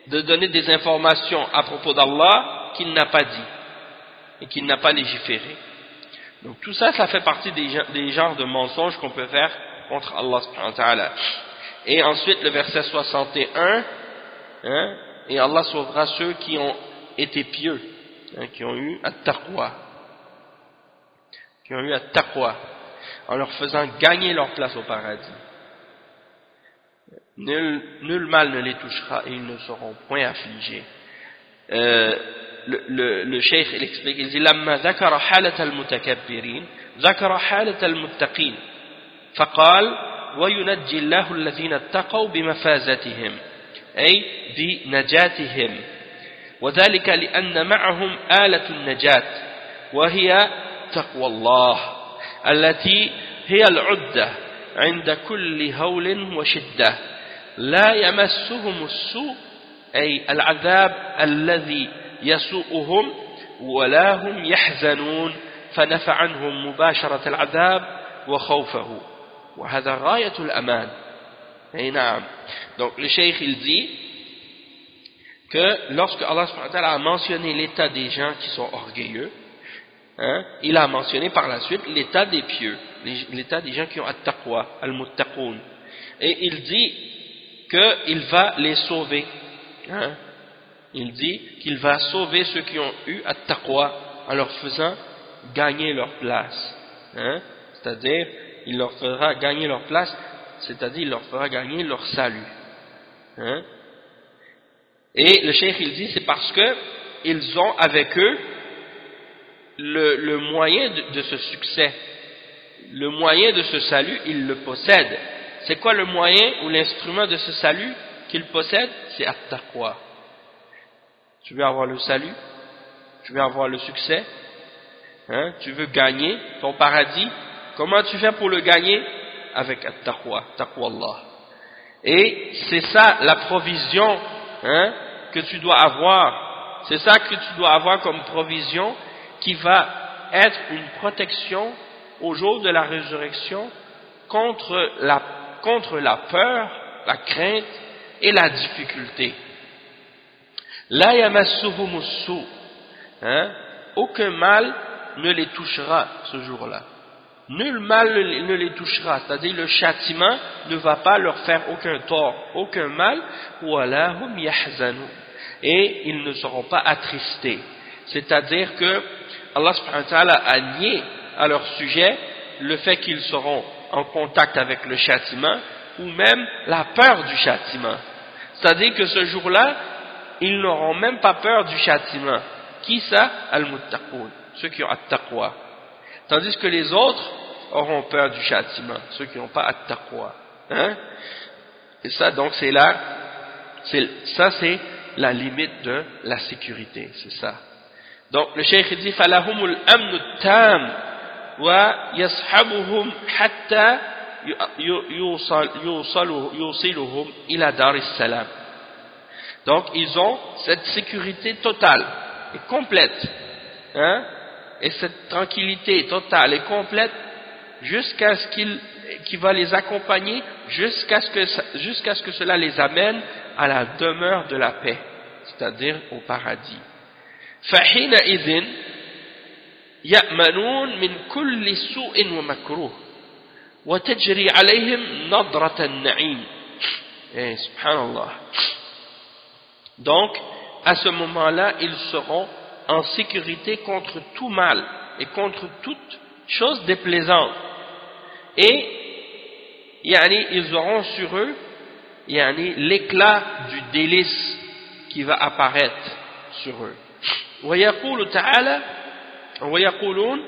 de donner des informations à propos d'Allah qu'il n'a pas dit et qu'il n'a pas légiféré donc tout ça, ça fait partie des, genres de mensonges qu'on peut faire contre Allah subhanahu wa. Et ensuite le verset 61, hein, et Allah sauvera ceux qui ont été pieux, hein, qui ont eu at-taqwa, qui ont eu at-taqwa, en leur faisant gagner leur place au paradis. Nul, nul mal ne les touchera et ils ne seront point affligés. Euh, le, le, le cheikh il explique il dit لما ذكر حالة المتكبرين ذكر حالة المتقين فقال وينجي الله الذين اتقوا بمفازتهم أي بنجاتهم وذلك لأن معهم آلة النجاة وهي تقوى الله التي هي العدة عند كل هول وشدة. لا يمسهم السوء أي العذاب الذي يسوءهم ولا هم يحزنون. فنفع عنهم مباشرة العذاب وخوفه. وهذا غاية الأمان. أي نعم. Donc le dit que lorsque Allah a mentionné l'état des gens qui sont orgueilleux hein, il a mentionné par la suite l'état des pieux l'état des gens qui ont at-taqwa al-muttaqoun et il dit qu'il va les sauver hein, il dit qu'il va sauver ceux qui ont eu at-taqwa en leur faisant gagner leur place. Hein? C'est-à-dire, il leur fera gagner leur place, c'est-à-dire il leur fera gagner leur salut. Et le cheikh il dit c'est parce que ils ont avec eux le, le moyen de, de, ce succès, le moyen de ce salut, ils le possèdent. C'est quoi le moyen ou l'instrument de ce salut qu'ils possèdent C'est at-taqwa. Tu veux avoir le salut? Tu veux avoir le succès? Hein? Tu veux gagner ton paradis? Comment tu fais pour le gagner? Avec at-taqwa, taqwa Allah. Et c'est ça la provision hein, que tu dois avoir. C'est ça que tu dois avoir comme provision qui va être une protection au jour de la résurrection contre la, contre la peur, la crainte et la difficulté. La yamassuhumussu. Hein? Aucun mal ne les touchera ce jour-là. Nul mal ne les touchera, c'est-à-dire le châtiment ne va pas leur faire aucun tort, aucun mal, hum et ils ne seront pas attristés. C'est-à-dire que Allah subhanahu wa ta'ala a nié à leur sujet le fait qu'ils seront en contact avec le châtiment ou même la peur du châtiment. C'est-à-dire que ce jour-là, ils n'auront même pas peur du châtiment. Qui ça? Al-Muttaqoun, ceux qui ont At-Taqwa. Tandis que les autres auront peur du châtiment, ceux qui n'ont pas At-Taqwa. Hein? Et ça, donc, c'est là, ça c'est la limite de la sécurité, c'est ça. Donc le cheikh dit falahumul amnu tam wa yashabuhum hatta yusiluhum ila dar salam. Donc ils ont cette sécurité totale et complète. Hein? Et cette tranquillité totale et complète jusqu'à ce qu'il qui va les accompagner jusqu'à ce, que, jusqu ce que cela les amène à la demeure de la paix, c'est-à-dire au paradis. فحينئذ يأمنون من كل سوء ومكروه وتجري عليهم نظرة النعيم. Eh, subhanallah. Donc, à ce moment-là, ils seront en sécurité contre tout mal et contre toute chose déplaisante. Et, yani, ils auront sur eux yani, l'éclat du délice qui va apparaître sur eux. ويقول تعالى ويقولون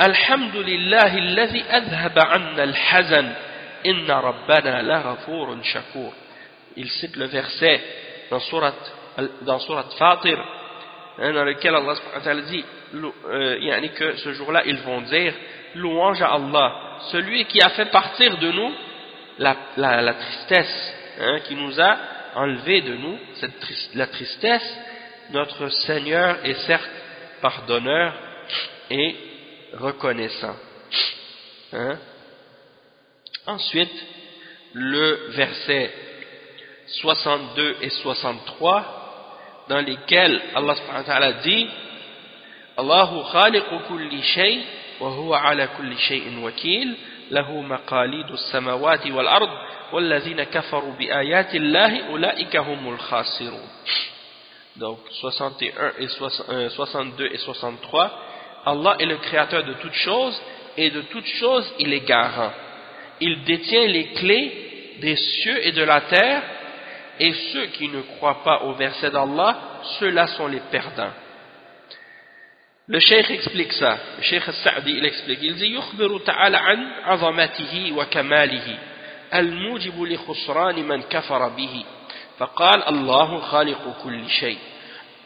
الحمد لله الذي أذهب عنا الحزن إن ربنا لغفور شكور il cite le verset dans Surat, dans surat Fatir, hein, dans lequel Allah dit euh, que ce jour-là, ils vont dire louange à Allah, celui qui a fait partir de nous la, la, tristesse, hein, qui nous a enlevé de nous cette, la tristesse, notre Seigneur est certes pardonneur et reconnaissant. Hein. Ensuite, le verset 62 et 63, dans lesquels Allah subhanahu wa ta'ala dit Allahu khaliqu kulli shay wa huwa ala kulli shay'in wakil lahu maqalidu samawati wal ard والذين كفروا بآيات الله أولئك هم الخاسرون donc 61 et 62 et 63 Allah est le créateur de toutes choses et de toutes choses il est garant il détient les clés des cieux et de la terre et ceux qui ne croient pas au verset d'Allah ceux-là sont les perdants le cheikh explique ça le cheikh Sa'di il explique il dit يخبر تعالى عن عظمته وكماله الموجب لخسران من كفر به فقال الله خالق كل شيء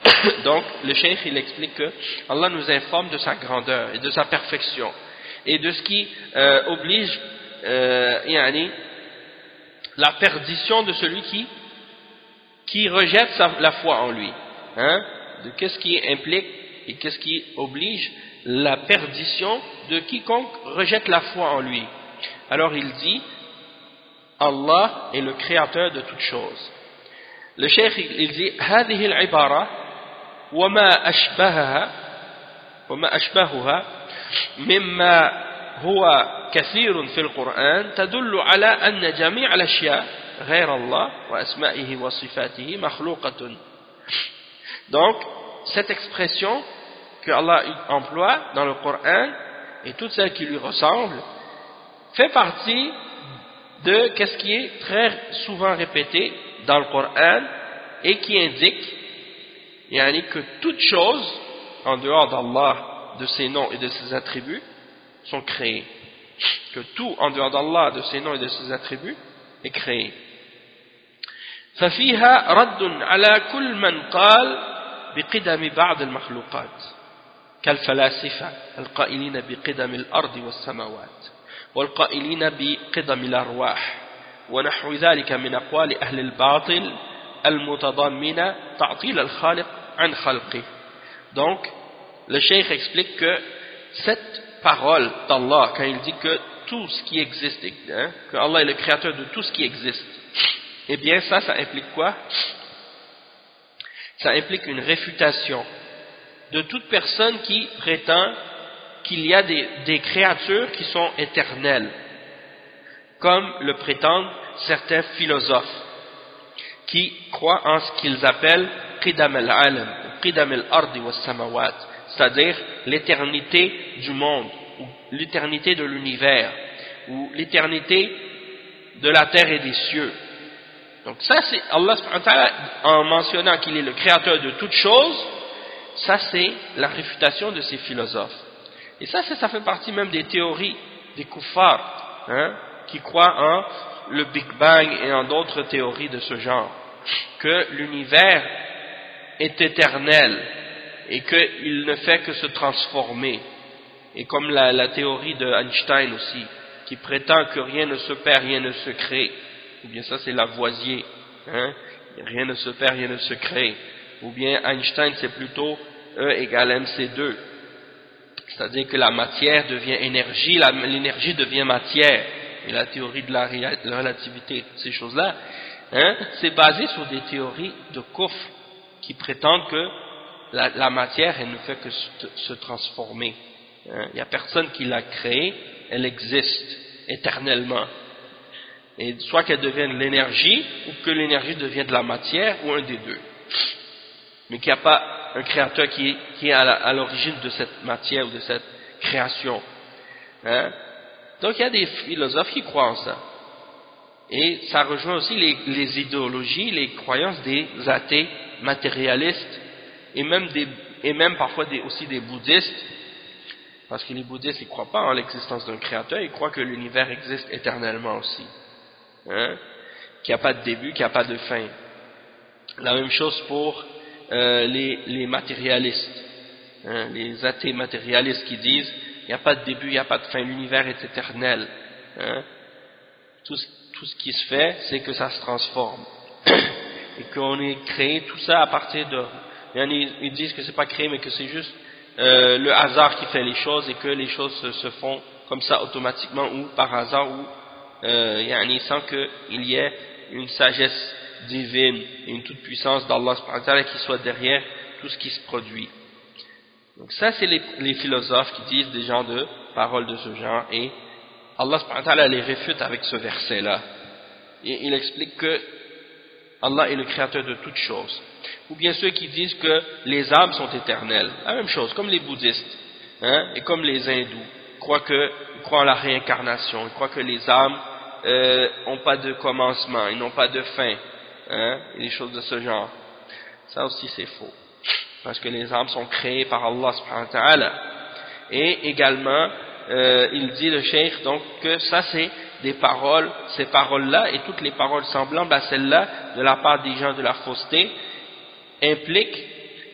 [coughs] donc le cheikh il explique que Allah nous informe de sa grandeur et de sa perfection et de ce qui euh, oblige euh, yani, la perdition de celui qui qui rejette sa, la foi en lui hein, de qu'est-ce qui implique et qu'est-ce qui oblige la perdition de quiconque rejette la foi en lui alors il dit Allah est le créateur de toutes choses le cheikh il dit هذه العبارة وما أشبهها وما أشبهها مما هو كثير في القرآن تدل على أن جميع الأشياء غير الله وأسمائه وصفاته مخلوقة donc cette expression que Allah emploie dans le Coran et toutes celles qui lui ressemblent fait partie de ce qui est très souvent répété dans le Coran et qui indique yani que toutes choses en dehors d'Allah, de ses noms et de ses attributs sont créées que tout en dehors d'Allah, de ses noms et de ses attributs est créé ففيها رد على كل من قال بقدم بعض المخلوقات كالفلاسفة القائلين بقدم الأرض والسماوات والقائلين بقدم الأرواح ونحو ذلك من أقوال أهل الباطل المتضمنة تعطيل الخالق عن خلقه donc le cheikh explique que cette parole d'Allah quand il dit que tout ce qui existe, hein, que Allah est le créateur de tout ce qui existe, eh bien ça, ça implique quoi Ça implique une réfutation de toute personne qui prétend qu'il y a des, des, créatures qui sont éternelles, comme le prétendent certains philosophes qui croient en ce qu'ils appellent Qidam al-Alam, Qidam al-Ardi wa samawat c'est-à-dire l'éternité du monde, ou l'éternité de l'univers, ou l'éternité de la terre et des cieux. Donc ça c'est Allah en mentionnant qu'il est le créateur de toutes choses, ça c'est la réfutation de ces philosophes. Et ça, ça fait partie même des théories des kuffars, hein, qui croient en le Big Bang et en d'autres théories de ce genre, que l'univers est éternel, et qu'il ne fait que se transformer. Et comme la, théorie de Einstein aussi, qui prétend que rien ne se perd, rien ne se crée. Ou bien ça c'est Lavoisier, hein? rien ne se perd, rien ne se crée. Ou bien Einstein c'est plutôt E égale mc2. C'est-à-dire que la matière devient énergie, l'énergie devient matière. Et la théorie de la, relativité, ces choses-là, hein, c'est basé sur des théories de Kouf qui prétendent que la, matière, elle ne fait que se, transformer. Hein. Il n'y a personne qui l'a créée, elle existe éternellement. Et soit qu'elle devienne l'énergie, ou que l'énergie devienne de la matière, ou un des deux. Mais qu'il n'y a pas un créateur qui est, à l'origine de cette matière ou de cette création. Hein. Donc il y a des philosophes qui croient en ça. Et ça rejoint aussi les idéologies, les croyances des athées matérialistes et même, des, et même parfois des, aussi des bouddhistes, parce que les bouddhistes ne croient pas en l'existence d'un créateur, ils croient que l'univers existe éternellement aussi. Hein, qu'il n'y a pas de début, qu'il n'y a pas de fin. La même chose pour euh, les, les, matérialistes, hein, les athées matérialistes qui disent il n'y a pas de début, il n'y a pas de fin, l'univers est éternel. Hein. Tout, ce qui se fait, c'est que ça se transforme. [coughs] Et qu'on est créé tout ça à partir de... Ils disent que c'est pas créé, mais que c'est juste euh, le hasard qui fait les choses et que les choses se, font comme ça automatiquement ou par hasard ou euh, sans qu'il y ait une sagesse divine et une toute puissance d'Allah qui soit derrière tout ce qui se produit. Donc ça c'est les, les, philosophes qui disent des gens de paroles de ce genre et Allah les réfute avec ce verset là. Et il explique que Allah est le créateur de toutes choses. Ou bien ceux qui disent que les âmes sont éternelles. La même chose, comme les bouddhistes hein, et comme les hindous. Croient, que, ils croient en la réincarnation, ils croient que les âmes n'ont euh, pas de commencement, ils n'ont pas de fin. Hein, et des choses de ce genre. Ça aussi c'est faux. Parce que les âmes sont créées par Allah subhanahu wa ta'ala. Et également, euh, il dit le cheikh donc que ça c'est des paroles, ces paroles-là et toutes les paroles semblables à celles-là de la part des gens de la fausseté impliquent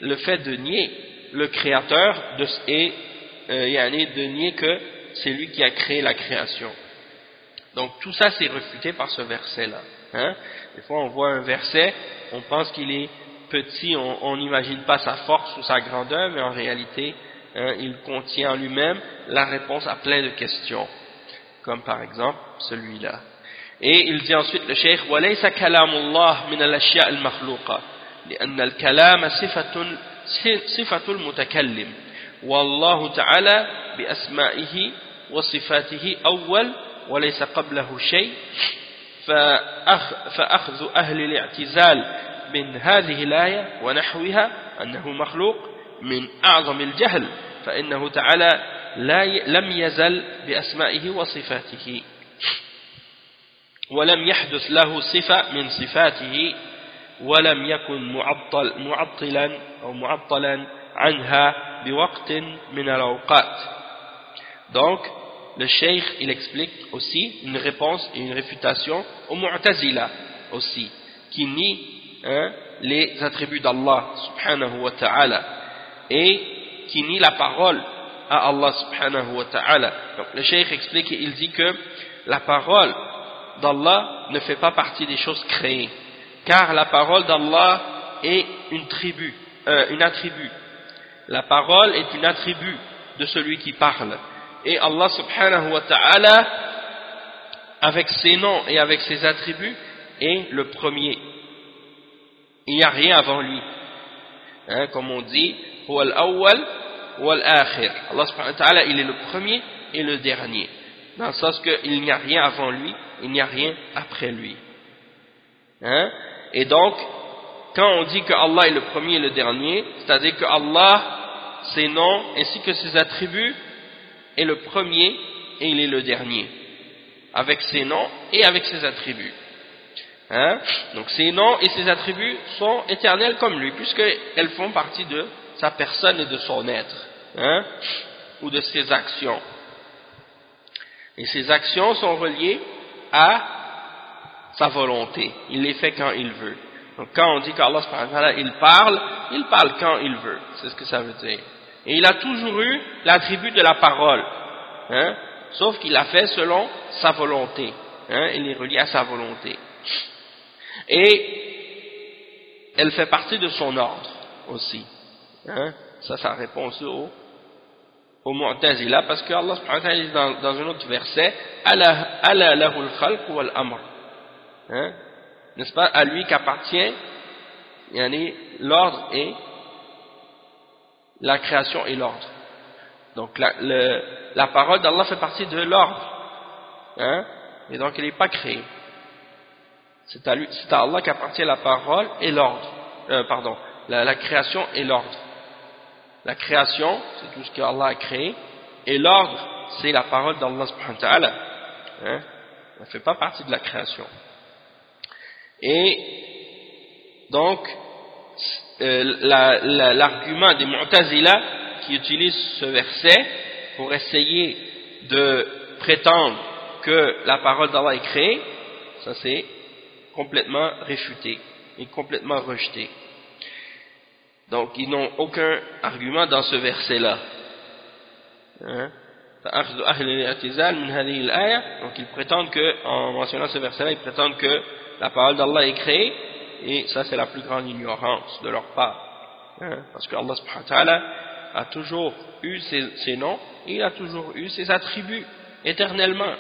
le fait de nier le créateur de, et euh, de nier que c'est lui qui a créé la création. Donc tout ça c'est refuté par ce verset-là. Hein. Des fois on voit un verset, on pense qu'il est petit, on n'imagine pas sa force ou sa grandeur, mais en réalité hein, il contient en lui-même la réponse à plein de questions comme par exemple celui-là. Et il dit ensuite le cheikh وليس كلام الله من الأشياء المخلوقة لأن الكلام صفة صفة المتكلم والله تعالى بأسمائه وصفاته أول وليس قبله شيء فأخذ أهل الاعتزال من هذه الآية ونحوها أنه مخلوق من أعظم الجهل فإنه تعالى لم يزل بأسمائه وصفاته ولم يحدث له صفة من صفاته ولم يكن معطل معطلا أو معطلا عنها بوقت من الأوقات. Donc le sheikh il explique aussi une réponse et une réfutation au Mu'tazila aussi qui nie hein, les attributs d'Allah subhanahu wa ta'ala et qui nie la parole à Allah subhanahu wa ta'ala. Donc le cheikh explique et il dit que la parole d'Allah ne fait pas partie des choses créées, car la parole d'Allah est une tribu, euh, une attribut. La parole est une attribut de celui qui parle. Et Allah subhanahu wa ta'ala, avec ses noms et avec ses attributs, est le premier. Il n'y a rien avant lui. Hein, comme on dit, wal-akhir. Allah subhanahu wa ta'ala, il est le premier et le dernier. Dans le sens qu'il n'y a rien avant lui, il n'y a rien après lui. Hein? Et donc, quand on dit que Allah est le premier et le dernier, c'est-à-dire que Allah, ses noms ainsi que ses attributs, est le premier et il est le dernier. Avec ses noms et avec ses attributs. Hein? Donc ses noms et ses attributs sont éternels comme lui, puisqu'elles font partie de sa personne et de son être hein, ou de ses actions. Et ses actions sont reliées à sa volonté. Il les fait quand il veut. Donc quand on dit qu'Allah il parle, il parle quand il veut. C'est ce que ça veut dire. Et il a toujours eu l'attribut de la parole. Hein, sauf qu'il l'a fait selon sa volonté. Hein, il est relié à sa volonté. Et elle fait partie de son ordre aussi. Hein, ça, ça répond aussi au, au Mu'tazila parce que Allah subhanahu wa dit dans, dans un autre verset ala lahul khalq wal amr hein? n'est-ce pas? À lui qu'appartient l'ordre et la création et l'ordre donc la, le, la parole d'Allah fait partie de l'ordre hein? et donc il n'est pas créé c'est à, à Allah qu'appartient la parole et l'ordre euh, pardon la, la création et l'ordre la création, c'est tout ce qu'Allah a créé, et l'ordre, c'est la parole d'Allah subhanahu wa ta'ala. Hein? ne fait pas partie de la création. Et donc, euh, l'argument des Mu'tazila qui utilisent ce verset pour essayer de prétendre que la parole d'Allah est créée, ça c'est complètement réfuté et complètement rejeté. Donc ils n'ont aucun argument dans ce verset-là. Hein? Donc ils prétendent que, en mentionnant ce verset-là, ils prétendent que la parole d'Allah est créée, et ça c'est la plus grande ignorance de leur part. Hein? Parce que Allah subhanahu wa ta'ala a toujours eu ses, noms, et il a toujours eu ses attributs, éternellement.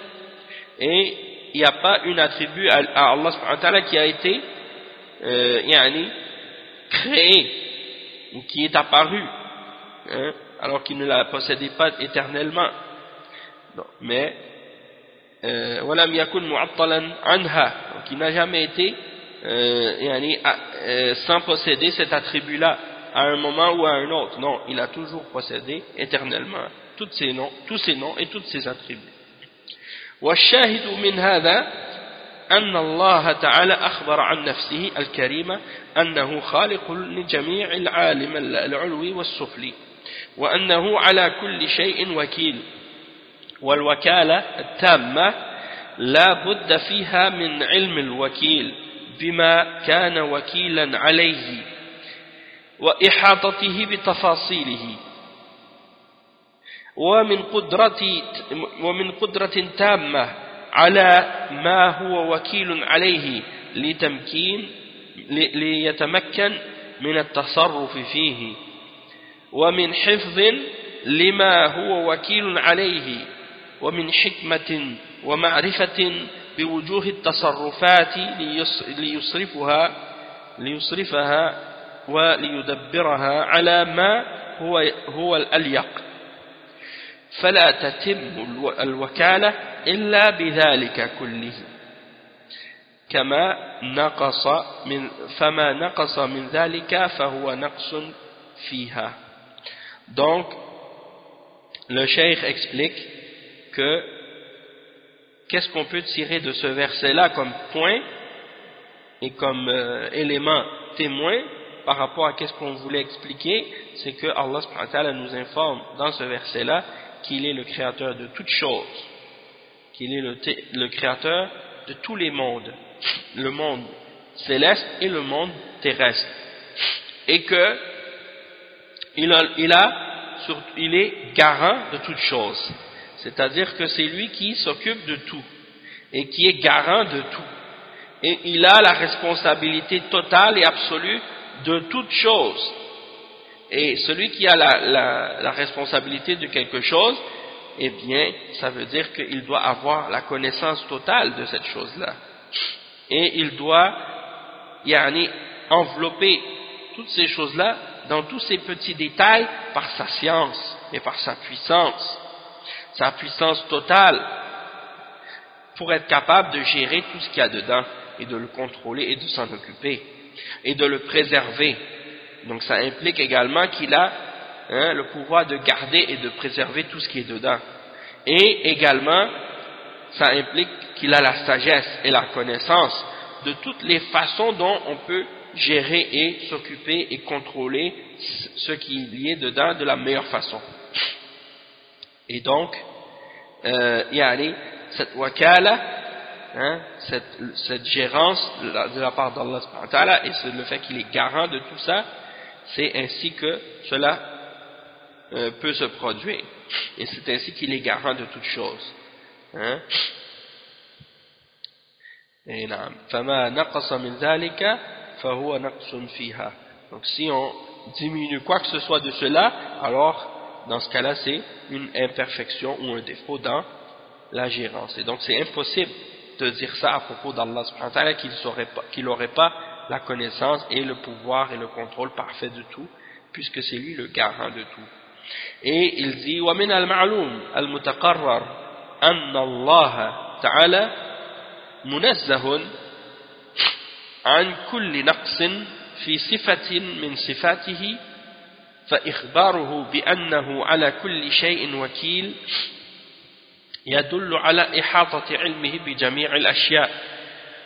Et il n'y a pas une attribut à, Allah qui a été euh, yani, créé, ou qui est apparu, hein? alors qu'il ne la possédait pas éternellement mais euh, donc il n'a jamais été euh, euh, sans posséder cet attribut-là à un moment ou à un autre. Non, il a toujours possédé éternellement tous ses noms, tous ses noms et tous ses attributs. والشاهد من هذا أن الله تعالى أخبر عن نفسه الكريمة أنه خالق لجميع العالم العلوي والسفلي وأنه على كل شيء وكيل والوكالة التامة لا بد فيها من علم الوكيل بما كان وكيلا عليه وإحاطته بتفاصيله. ومن قدرة ومن قدرة تامة على ما هو وكيل عليه لتمكين ليتمكن من التصرف فيه. ومن حفظ لما هو وكيل عليه ومن حكمة ومعرفة بوجوه التصرفات ليصرفها ليصرفها وليدبرها على ما هو هو الأليق. فلا تتم الوكالة إلا بذلك كله كما نقص من فما نقص من ذلك فهو نقص فيها donc le cheikh explique que qu'est-ce qu'on peut tirer de ce verset-là comme point et comme euh, élément témoin par rapport à qu'est-ce qu'on voulait expliquer, c'est que Allah nous informe dans ce verset-là qu'il est le créateur de toutes choses, qu'il est le, créateur de tous les mondes, le monde céleste et le monde terrestre, et que il, est garant de toutes choses. C'est-à-dire que c'est lui qui s'occupe de tout et qui est garant de tout. Et il a la responsabilité totale et absolue de toute chose. Et celui qui a la, responsabilité de quelque chose, eh bien, ça veut dire qu'il doit avoir la connaissance totale de cette chose-là. Et il doit yani, envelopper toutes ces choses-là dans tous ces petits détails par sa science et par sa puissance sa puissance totale pour être capable de gérer tout ce qu'il y a dedans et de le contrôler et de s'en occuper et de le préserver. Donc ça implique également qu'il a hein, le pouvoir de garder et de préserver tout ce qui est dedans. Et également, ça implique qu'il a la sagesse et la connaissance de toutes les façons dont on peut gérer et s'occuper et contrôler ce qui est dedans de la meilleure façon. Et donc, euh, yani, cette wakala, hein, cette, cette, gérance de la, part d'Allah et le fait qu'il est garant de tout ça, c'est ainsi que cela euh, peut se produire. Et c'est ainsi qu'il est garant de toutes choses. Hein? Donc si on diminue quoi que ce soit de cela, alors dans ce cas-là, c'est une imperfection ou un défaut dans la gérance. Et donc, c'est impossible de dire ça à propos d'Allah qu'il n'aurait pas, la connaissance et le pouvoir et le contrôle parfait de tout, puisque c'est lui le garant de tout. Et il dit ومن المعلوم المتقرر أن الله تعالى منزه عن كل نقص في صفة من صفاته فإخباره بأنه على كل شيء وكيل يدل على إحاطة علمه بجميع الأشياء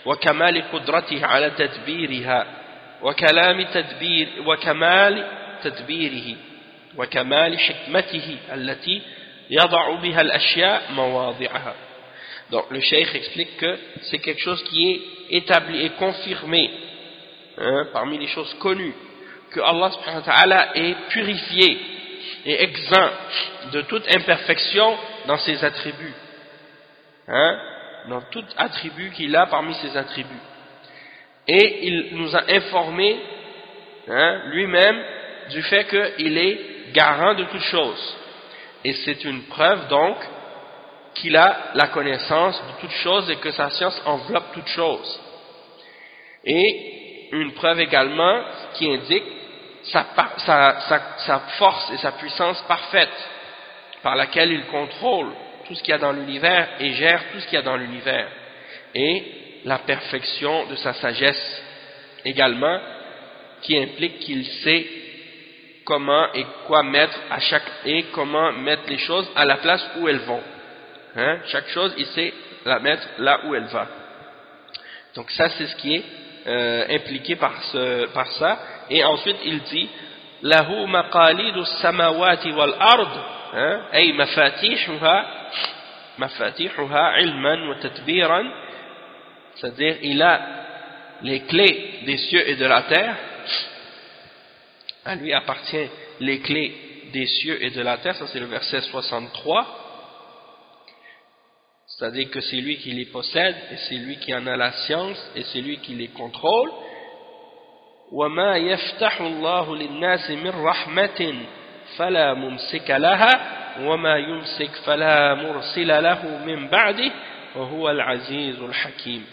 وكمال قدرته على تدبيرها وكلام تدبير وكمال تدبيره وكمال حكمته التي يضع بها الأشياء مواضعها Donc le cheikh explique que c'est quelque chose qui est établi et confirmé hein, parmi les choses connues, que Allah subhanahu wa ta'ala est purifié et exempt de toute imperfection dans ses attributs. Hein, Dans tout attribut qu'il a parmi ses attributs. Et il nous a informé hein, lui-même du fait qu'il est garant de toutes choses. Et c'est une preuve donc qu'il a la connaissance de toutes choses et que sa science enveloppe toutes choses. Et une preuve également qui indique sa, sa force et sa puissance parfaite par laquelle il contrôle tout ce qu'il y a dans l'univers et gère tout ce qu'il y a dans l'univers. Et la perfection de sa sagesse également, qui implique qu'il sait comment et quoi mettre à chaque et comment mettre les choses à la place où elles vont. Hein? Chaque chose, il sait la mettre là où elle va. Donc ça, c'est ce qui est euh, impliqué par, ce, par ça. Et ensuite, il dit wa tatbiran c'est-à-dire il a les clés des cieux et de la terre. À lui appartient les clés des cieux et de la terre. Ça c'est le verset 63 c'est-à-dire que c'est lui qui les possède et c'est lui qui en a la science et c'est lui qui les contrôle وما يفتح الله للناس من رحمة فلا ممسك لها وما يمسك فلا مرسل له من بعده وهو العزيز الحكيم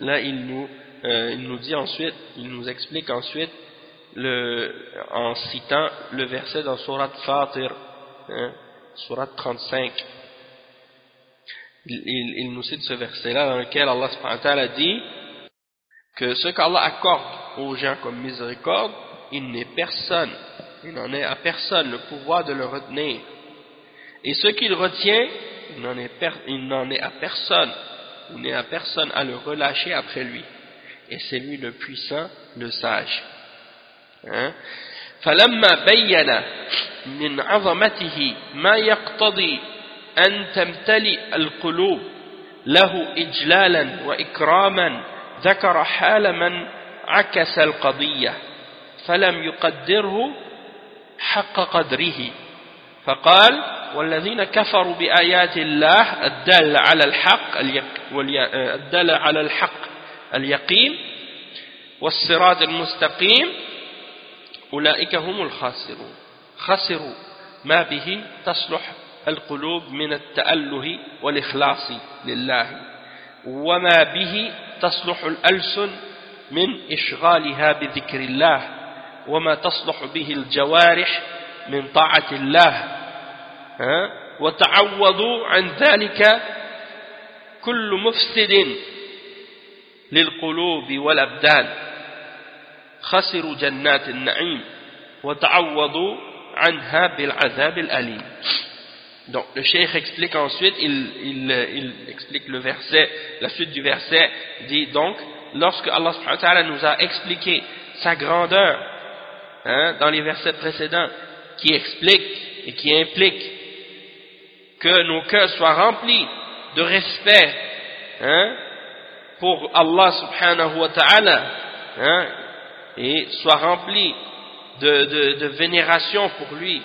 là il nous, euh, il nous dit ensuite il nous explique ensuite le, en citant le verset dans Surat Fatir hein, Surat 35 il, il, il, nous cite ce verset là dans lequel Allah subhanahu wa ta'ala dit que ce qu'Allah accorde aux gens comme miséricorde, il n'est personne, il n'en est à personne le pouvoir de le retenir. Et ce qu'il retient, il n'en est, est, à personne, il n'est à personne à le relâcher après lui. Et c'est lui le puissant, le sage. Hein? فلما بين من عظمته ما يقتضي أن تمتلئ القلوب له إجلالا وإكراما ذكر حال من عكس القضية فلم يقدره حق قدره. فقال والذين كفروا بآيات الله الدالة على الحق الدالة على الحق اليقين والصراط المستقيم أولئك هم الخاسرون. خسروا ما به تصلح القلوب من التأله والإخلاص لله وما به تصلح الألسن من إشغالها بذكر الله وما تصلح به الجوارح من طاعة الله وتعوضوا عن ذلك كل مفسد للقلوب والأبدان. خسروا جنات النعيم وتعوضوا عنها بالعذاب الأليم. Donc le cheikh explique ensuite, il, il, il explique le verset, la suite du verset dit donc lorsque Allah nous a expliqué sa grandeur hein, dans les versets précédents qui explique et qui implique que nos cœurs soient remplis de respect hein, pour Allah subhanahu wa ta'ala hein, et soient remplis de, de, vénération pour lui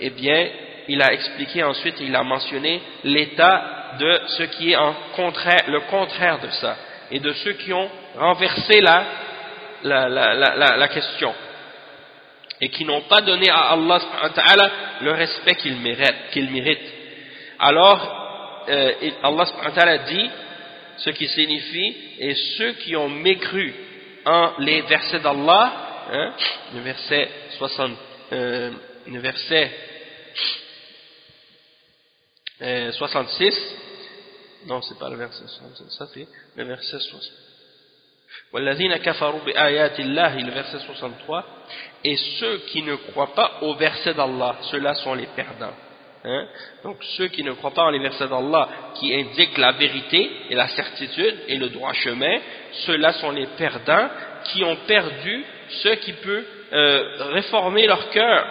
eh bien il a expliqué ensuite, il a mentionné l'état de ce qui est le contraire de ça, et de ceux qui ont renversé la, la, la, la question, et qui n'ont pas donné à Allah le respect qu'il mérite, qu'il mérite. Alors, euh, Allah dit ce qui signifie, et ceux qui ont mécru en les versets d'Allah, hein, le verset 60, euh, le verset 66, euh, non c'est pas le verset 66, ça c'est le verset 60. le verset 63 et ceux qui ne croient pas au verset d'Allah ceux-là sont les perdants hein? donc ceux qui ne croient pas en les versets d'Allah qui indiquent la vérité et la certitude et le droit chemin ceux-là sont les perdants qui ont perdu ce qui peut euh, réformer leur cœur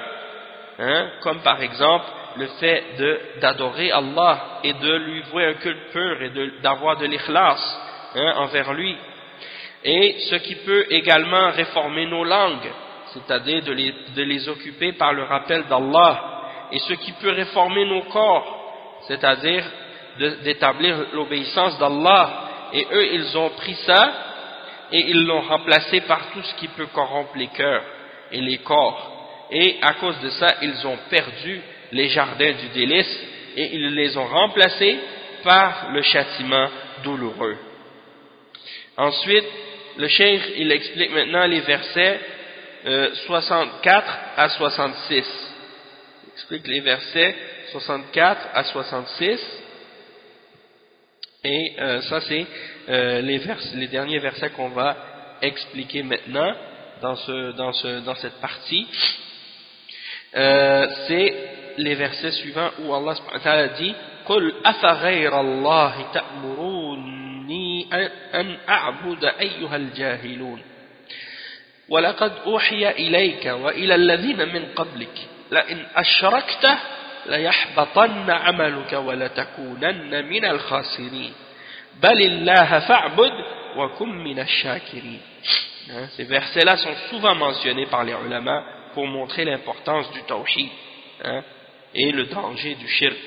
hein? comme par exemple le fait d'adorer Allah et de lui vouer un culte pur et d'avoir de, l'ikhlas hein, envers lui. Et ce qui peut également réformer nos langues, c'est-à-dire de de les occuper par le rappel d'Allah, et ce qui peut réformer nos corps, c'est-à-dire d'établir l'obéissance d'Allah, et eux ils ont pris ça et ils l'ont remplacé par tout ce qui peut corrompre les cœurs et les corps. Et à cause de ça, ils ont perdu les jardins du délice et ils les ont remplacés par le châtiment douloureux. Ensuite, le cheikh, il explique maintenant les versets 64 euh, à 66. Il explique les versets 64 à 66. Et euh, ça, c'est euh, les, derniers versets qu'on va expliquer maintenant dans, dans cette partie. Euh, c'est les versets suivants où Allah dit قل أفغير الله تأمروني أن أعبد أيها الجاهلون ولقد أوحي إليك وإلى الذين من قبلك لئن أشركت ليحبطن عملك ولتكونن من الخاسرين بل الله فاعبد وكن من الشاكرين Ces versets-là sont souvent mentionnés par les ulama pour montrer l'importance du tawhid. Hein, et le danger du shirk.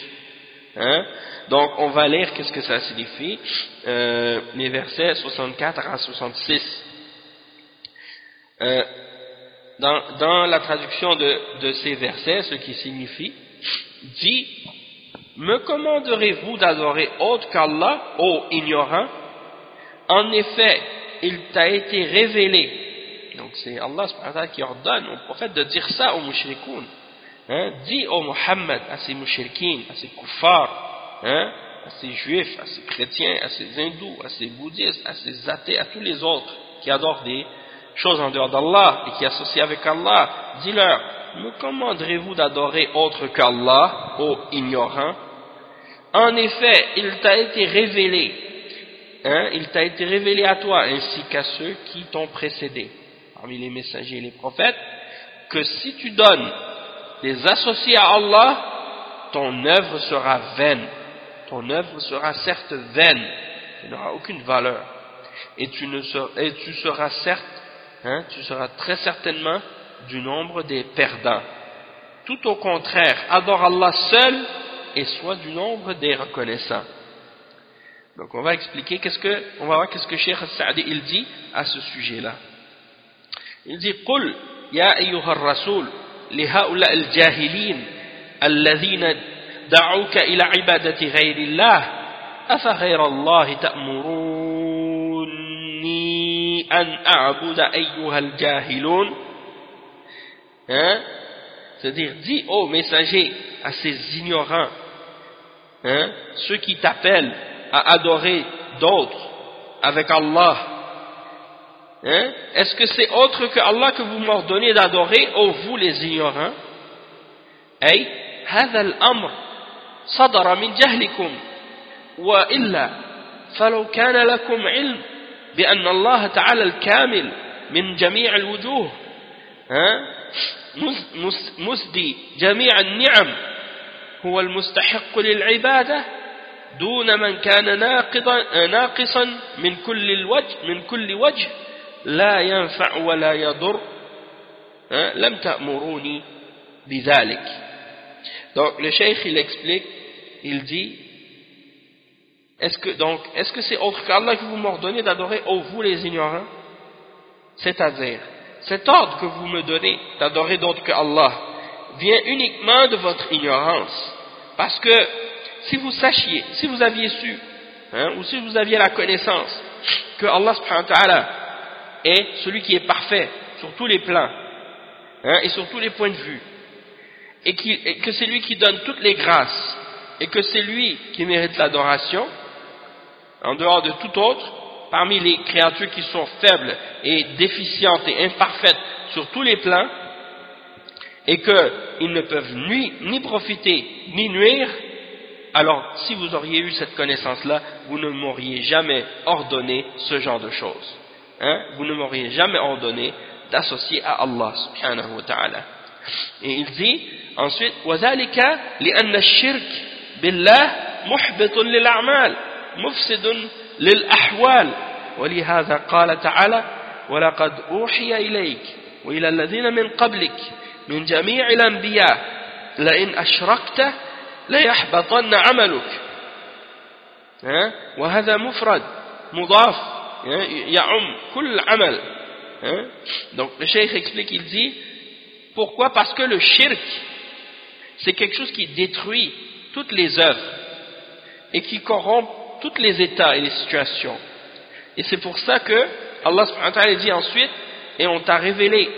Hein? Donc, on va lire qu'est-ce que ça signifie, euh, les versets 64 à 66. Euh, dans, dans, la traduction de, de, ces versets, ce qui signifie, dit Me commanderez-vous d'adorer autre qu'Allah, ô ignorant? En effet, il t'a été révélé. Donc c'est Allah qui ordonne au prophète de dire ça aux mushrikoun. Hein, dis au Muhammad, à ces mushrikines, à ces kuffars, hein, à ces juifs, à ces chrétiens, à ces hindous, à ces bouddhistes, à ces athées, à tous les autres qui adorent des choses en dehors d'Allah et qui associent avec Allah, dis-leur, me commanderez-vous d'adorer autre qu'Allah, ô ignorant? En effet, il t'a été révélé, hein, il t'a été révélé à toi ainsi qu'à ceux qui t'ont précédé, parmi les messagers et les prophètes, que si tu donnes les associer à Allah, ton œuvre sera vaine. Ton œuvre sera certes vaine, elle n'aura aucune valeur. Et tu, ne seras, certes, hein, tu seras très certainement du nombre des perdants. Tout au contraire, adore Allah seul et sois du nombre des reconnaissants. Donc on va expliquer qu'est-ce que va voir qu'est-ce que Cheikh il dit à ce sujet-là. Il dit ya لهؤلاء الجاهلين الذين دعوك إلى عبادة غير الله أفغير الله تأمروني أن أعبد أيها الجاهلون hein? c'est-à-dire dis ô messager à ces ignorants hein? ceux qui t'appellent à adorer d'autres avec Allah hein? est-ce que c'est autre que Allah que vous m'ordonnez d'adorer ô vous les ignorants أي هذا الأمر صدر من جهلكم وإلا فلو كان لكم علم بأن الله تعالى الكامل من جميع الوجوه مسدي جميع النعم هو المستحق للعبادة دون من كان ناقصا من كل الوجه من كل وجه لا ينفع ولا يضر لم تأمروني بذلك donc le cheikh il explique il dit est-ce que donc est-ce que c'est autre qu'Allah que vous m'ordonnez d'adorer ô vous les ignorants c'est-à-dire cet ordre que vous me donnez d'adorer d'autres que Allah vient uniquement de votre ignorance. Parce que si vous sachiez, si vous aviez su, hein, ou si vous aviez la connaissance que Allah est celui qui est parfait sur tous les plans hein, et sur tous les points de vue, et, et que c'est lui qui donne toutes les grâces, et que c'est lui qui mérite l'adoration, en dehors de tout autre, parmi les créatures qui sont faibles et déficientes et imparfaites sur tous les plans, et qu'ils ne peuvent ni, ni profiter ni nuire, alors si vous auriez eu cette connaissance-là, vous ne m'auriez jamais ordonné ce genre de choses. Hein? Vous ne m'auriez jamais ordonné d'associer à Allah subhanahu wa ta'ala. et il dit ensuite وذلك لأن الشرك بالله محبط للأعمال مفسد للأحوال ولهذا قال تعالى ولقد أوحي إليك وإلى الذين من قبلك من جميع الأنبياء لئن أشركت ليحبطن عملك وهذا مفرد مضاف Hein, um, amal. Hein? Donc le cheikh explique, il dit, pourquoi? Parce que le shirk, c'est quelque chose qui détruit toutes les œuvres et qui corrompt tous les états et les situations. Et c'est pour ça que Allah subhanahu dit ensuite, et on t'a révélé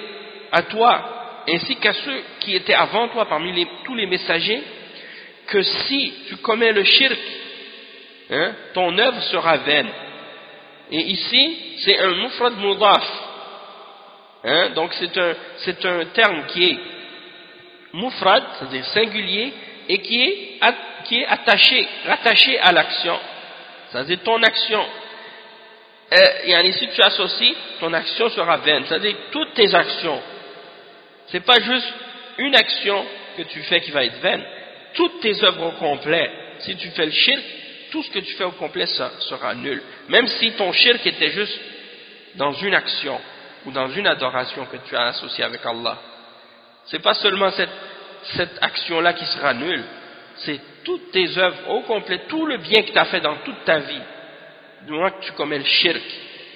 à toi ainsi qu'à ceux qui étaient avant toi parmi tous les messagers, que si tu commets le shirk, hein, ton œuvre sera vaine et ici c'est un mufrad mudaf. Hein, donc c'est un, un terme qui est mufrad c'est-à-dire singulier et qui est, qui est attaché rattaché à l'action. C'est-à-dire ton action. Et si tu associes ton action sera vaine. C'est-à-dire toutes tes actions. C'est pas juste une action que tu fais qui va être vaine. Toutes tes œuvres au complet, si tu fais le shirk, tout ce que tu fais au complet sera nul. Même si ton shirk était juste dans une action ou dans une adoration que tu as associée avec Allah. C'est pas seulement cette, cette action-là qui sera nulle, c'est toutes tes œuvres au complet, tout le bien que tu as fait dans toute ta vie, du moment que tu commets le shirk,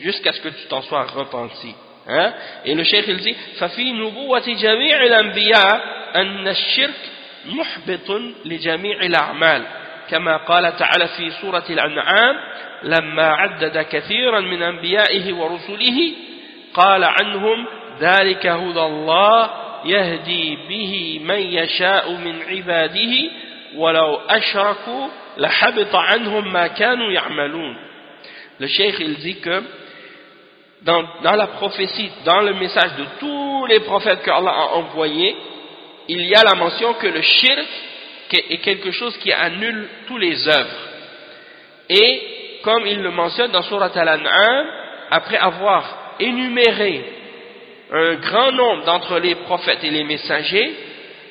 jusqu'à ce que tu t'en sois repenti. Hein? Et le shirk il dit, فَفِي نُبُوَّةِ جَمِيعِ الْأَنْبِيَاءِ أَنَّ الشِّرْكِ محبط لجميع الأعمال كما قال تعالى في سورة الأنعام لما عدد كثيرا من أنبيائه ورسله قال عنهم ذلك هدى الله يهدي به من يشاء من عباده ولو أشركوا لحبط عنهم ما كانوا يعملون. Le cheikh dans, dans la prophétie, dans le message de tous les prophètes que Allah a envoyés, il y a la mention que le shirk est quelque chose qui annule tous les œuvres. Et comme il le mentionne dans Surat Al-An'am, après avoir énuméré un grand nombre d'entre les prophètes et les messagers,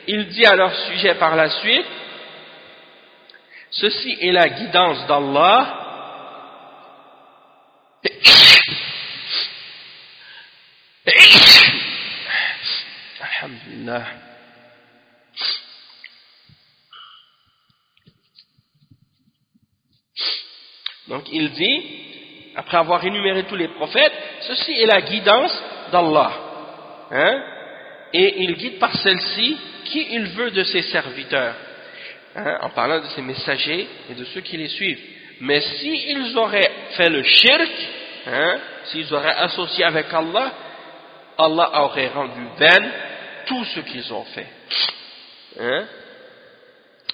il dit à leur sujet par la suite, ceci est la guidance d'Allah, [coughs] Alhamdulillah. Donc il dit, après avoir énuméré tous les prophètes, ceci est la guidance d'Allah. Hein, et il guide par celle-ci qui il veut de ses serviteurs, hein, en parlant de ses messagers et de ceux qui les suivent. Mais s'ils si auraient fait le shirk, hein, s'ils auraient associé avec Allah, Allah aurait rendu vain tout ce qu'ils ont fait.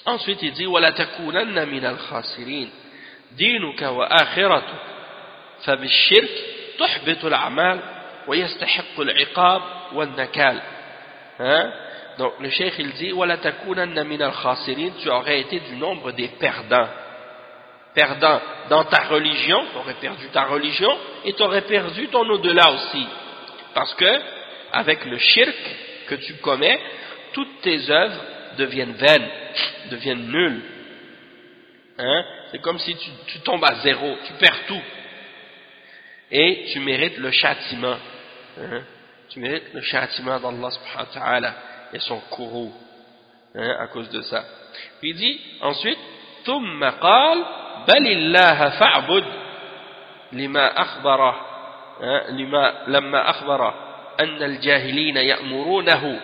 Ensuite, il dit, «» دينك وآخرتك فبالشرك تحبط الأعمال ويستحق العقاب والنكال hein? donc le cheikh il dit ولا تكونن من الخاسرين tu aurais été du nombre des perdants perdant dans ta religion tu aurais perdu ta religion et tu aurais perdu ton au-delà aussi parce que avec le shirk que tu commets toutes tes œuvres deviennent vaines deviennent nulles Hein? C'est comme si tu, tu, tombes à zéro, tu perds tout. Et tu mérites le châtiment. Hein? Tu mérites le châtiment d'Allah subhanahu wa ta'ala et son courroux hein, à cause de ça. Puis il dit ensuite, ثم قال بل الله فاعبد لما أخبر لما لما أخبر أن الجاهلين يأمرونه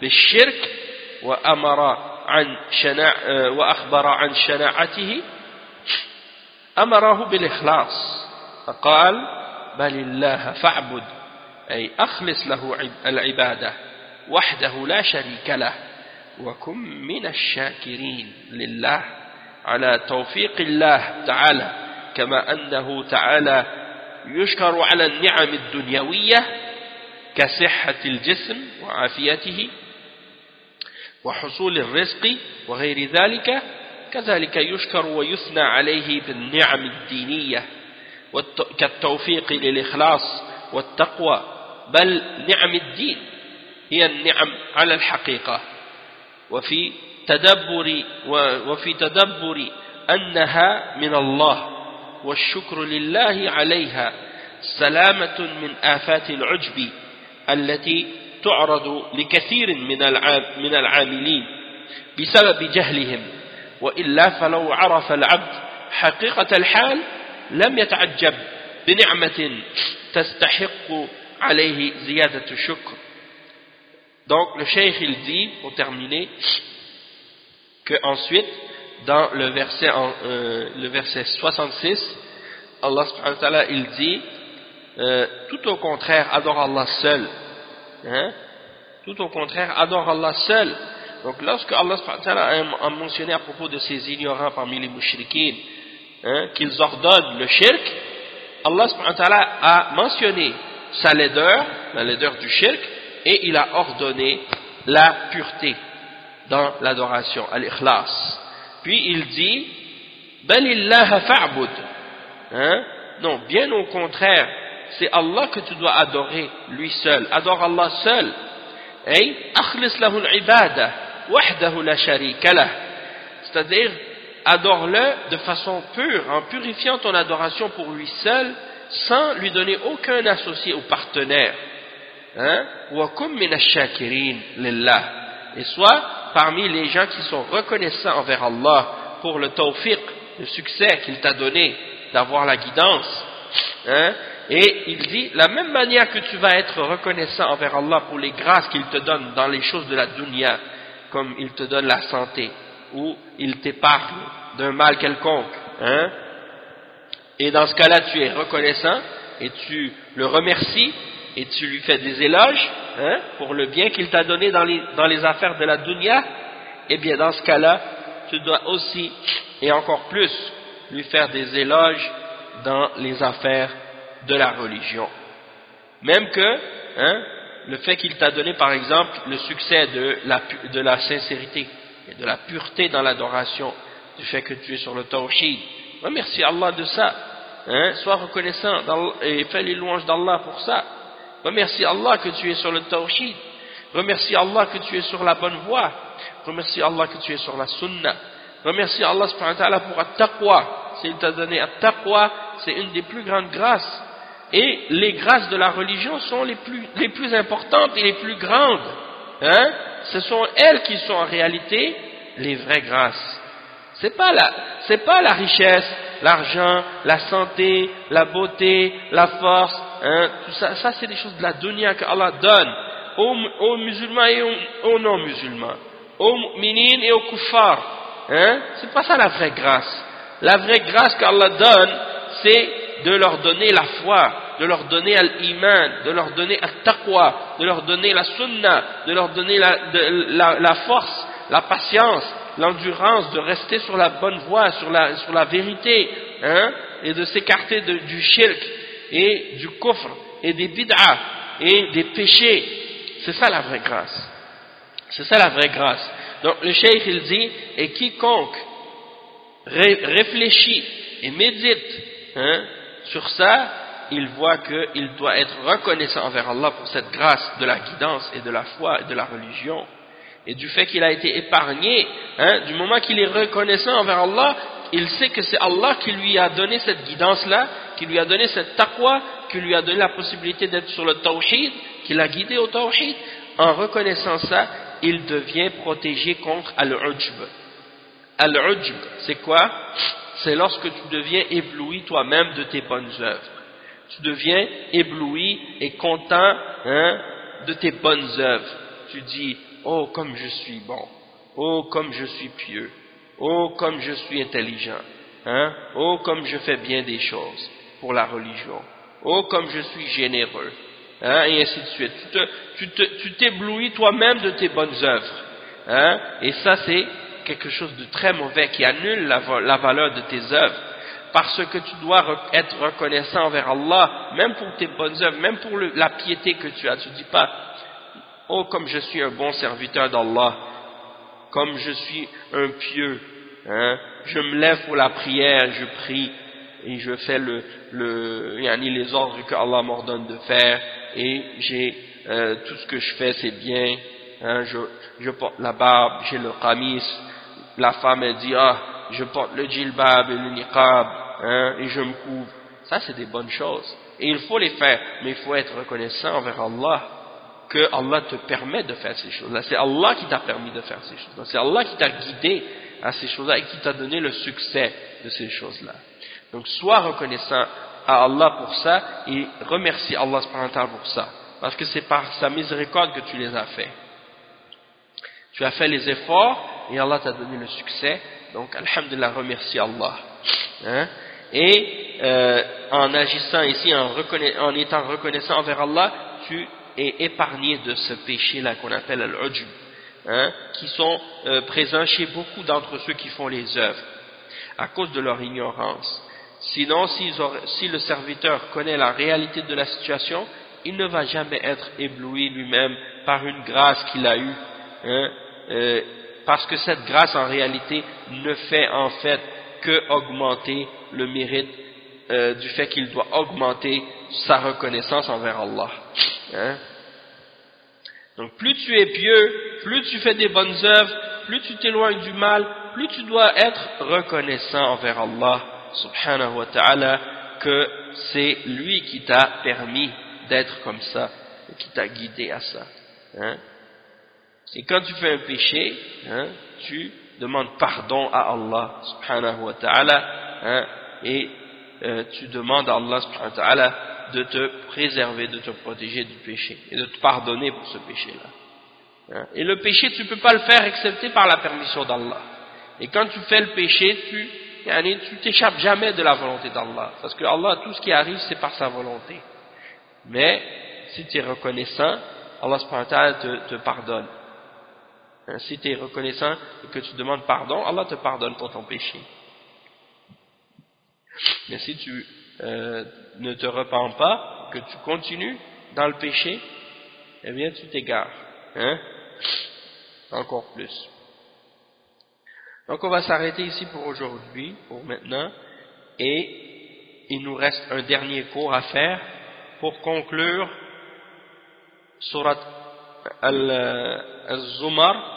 بالشرك وأمر عن شناع وأخبر عن شناعته أمره بالإخلاص. فقال بل الله فاعبد. أي أخلص له العبادة وحده لا شريك له وكن من الشاكرين لله. على توفيق الله تعالى كما أنه تعالى يشكر على النعم الدنيوية كصحة الجسم وعافيته. وحصول الرزق وغير ذلك كذلك يشكر ويثنى عليه بالنعم الدينية كالتوفيق للإخلاص والتقوى بل نعم الدين هي النعم على الحقيقة. وفي تدبر وفي تدبر أنها من الله والشكر لله عليها سلامة من آفات العجب التي تعرض لكثير من العاملين بسبب جهلهم وإلا فلو عرف العبد حقيقة الحال لم يتعجب بنعمة تستحق عليه زيادة الشكر Donc le cheikh il dit, pour terminer, que ensuite, dans le verset, euh, le verset 66, Allah subhanahu wa ta'ala, il dit, euh, tout au contraire, adore Allah seul. Hein? Tout au contraire, adore Allah seul. Donc lorsque Allah a mentionné à propos de ces ignorants parmi les mouchriquines, hein, qu'ils ordonnent le shirk, Allah a mentionné sa laideur, la laideur du shirk, et il a ordonné la pureté dans l'adoration, al-ikhlas. Puis il dit, Balillaha fa'bud. Hein? Non, bien au contraire, c'est Allah que tu dois adorer, lui seul. Adore Allah seul. C'est-à-dire, adore-le de façon pure, en purifiant ton adoration pour lui seul, sans lui donner aucun associé ou partenaire. Hein? Et soit parmi les gens qui sont reconnaissants envers Allah pour le tawfiq, le succès qu'il t'a donné d'avoir la guidance. Hein? Et il dit, la même manière que tu vas être reconnaissant envers Allah pour les grâces qu'il te donne dans les choses de la dunya, comme il te donne la santé, ou il t'épargne d'un mal quelconque, hein? et dans ce cas-là tu es reconnaissant, et tu le remercies, et tu lui fais des éloges hein, pour le bien qu'il t'a donné dans les, affaires de la dunya, eh bien dans ce cas-là, tu dois aussi, et encore plus, lui faire des éloges dans les affaires de la religion. Même que hein, le fait qu'il t'a donné par exemple le succès de la, de la sincérité et de la pureté dans l'adoration, du fait que tu es sur le tawhid, remercie Allah de ça, hein, sois reconnaissant et fais les louanges d'Allah pour ça. Remercie Allah que tu es sur le tawhid. Remercie Allah que tu es sur la bonne voie. Remercie Allah que tu es sur la sunnah. Remercie Allah pour at-taqwa. S'il t'a donné at-taqwa, c'est une des plus grandes grâces. Et les grâces de la religion sont les plus, les plus importantes et les plus grandes. Hein? Ce sont elles qui sont en réalité les vraies grâces. C'est pas la, pas la richesse, l'argent, la santé, la beauté, la force, hein, tout ça, ça c'est des choses de la dunya que Allah donne aux, musulmans et aux, non-musulmans, aux mu'minines et aux kuffars. Hein, c'est pas ça la vraie grâce. La vraie grâce qu'Allah donne, c'est de leur donner la foi, de leur donner l'iman, de leur donner al-taqwa, de leur donner la sunnah, de leur donner la, la, force, la patience, l'endurance de rester sur la bonne voie, sur la, sur la vérité, hein, et de s'écarter du shirk et du kufr et des bid'ah et des péchés. C'est ça la vraie grâce. C'est ça la vraie grâce. Donc le cheikh il dit, et quiconque réfléchit et médite hein, sur ça, il voit qu'il doit être reconnaissant envers Allah pour cette grâce de la guidance et de la foi et de la religion et du fait qu'il a été épargné, hein, du moment qu'il est reconnaissant envers Allah, il sait que c'est Allah qui lui a donné cette guidance-là, qui lui a donné cette taqwa, qui lui a donné la possibilité d'être sur le tawhid, qui l'a guidé au tawhid. En reconnaissant ça, il devient protégé contre al-ujb. Al-ujb, c'est quoi? C'est lorsque tu deviens ébloui toi-même de tes bonnes œuvres. Tu deviens ébloui et content hein, de tes bonnes œuvres. Tu dis, Oh, comme je suis bon. Oh, comme je suis pieux. Oh, comme je suis intelligent. Hein? Oh, comme je fais bien des choses pour la religion. Oh, comme je suis généreux. Hein? Et ainsi de suite. Tu t'éblouis toi-même de tes bonnes œuvres. Hein? Et ça, c'est quelque chose de très mauvais qui annule la, valeur de tes œuvres. Parce que tu dois être reconnaissant envers Allah, même pour tes bonnes œuvres, même pour la piété que tu as. Tu ne dis pas, Oh, comme je suis un bon serviteur d'Allah, comme je suis un pieux, hein, je me lève pour la prière, je prie et je fais le, le, les ordres que Allah m'ordonne de faire et j'ai euh, tout ce que je fais c'est bien, hein, je, porte la barbe, j'ai le qamis, la femme elle dit ah je porte le djilbab et le niqab hein, et je me couvre. Ça c'est des bonnes choses et il faut les faire, mais il faut être reconnaissant envers Allah que Allah te permet de faire ces choses-là. C'est Allah qui t'a permis de faire ces choses-là. C'est Allah qui t'a guidé à ces choses-là et qui t'a donné le succès de ces choses-là. Donc sois reconnaissant à Allah pour ça et remercie Allah pour ça. Parce que c'est par sa miséricorde que tu les as fait. Tu as fait les efforts et Allah t'a donné le succès. Donc, alhamdulillah, remercie Allah. Hein? Et euh, en agissant ici, en, étant reconnaissant envers Allah, tu es épargné de ce péché-là qu'on appelle l'ujub, hein, qui sont euh, présents chez beaucoup d'entre ceux qui font les œuvres, à cause de leur ignorance. Sinon, si le serviteur connaît la réalité de la situation, il ne va jamais être ébloui lui-même par une grâce qu'il a eue, hein, euh, parce que cette grâce en réalité ne fait en fait que augmenter le mérite euh, du fait qu'il doit augmenter sa reconnaissance envers Allah. Hein. Donc plus tu es pieux, plus tu fais des bonnes œuvres, plus tu t'éloignes du mal, plus tu dois être reconnaissant envers Allah subhanahu wa ta'ala que c'est lui qui t'a permis d'être comme ça, et qui t'a guidé à ça. Hein. Et quand tu fais un péché, hein, tu demandes pardon à Allah subhanahu wa ta'ala hein, et euh, tu demandes à Allah subhanahu wa ta'ala de te préserver, de te protéger du péché et de te pardonner pour ce péché-là. Hein. Et le péché, tu ne peux pas le faire excepté par la permission d'Allah. Et quand tu fais le péché, tu tu t'échappes jamais de la volonté d'Allah. Parce que Allah, tout ce qui arrive, c'est par sa volonté. Mais, si tu es reconnaissant, Allah te, te pardonne. Si tu es reconnaissant et que tu demandes pardon, Allah te pardonne pour ton péché. Mais si tu euh, ne te repens pas, que tu continues dans le péché, eh bien tu t'égares. Hein? Encore plus. Donc on va s'arrêter ici pour aujourd'hui, pour maintenant, et il nous reste un dernier cours à faire pour conclure surat al-Zumar.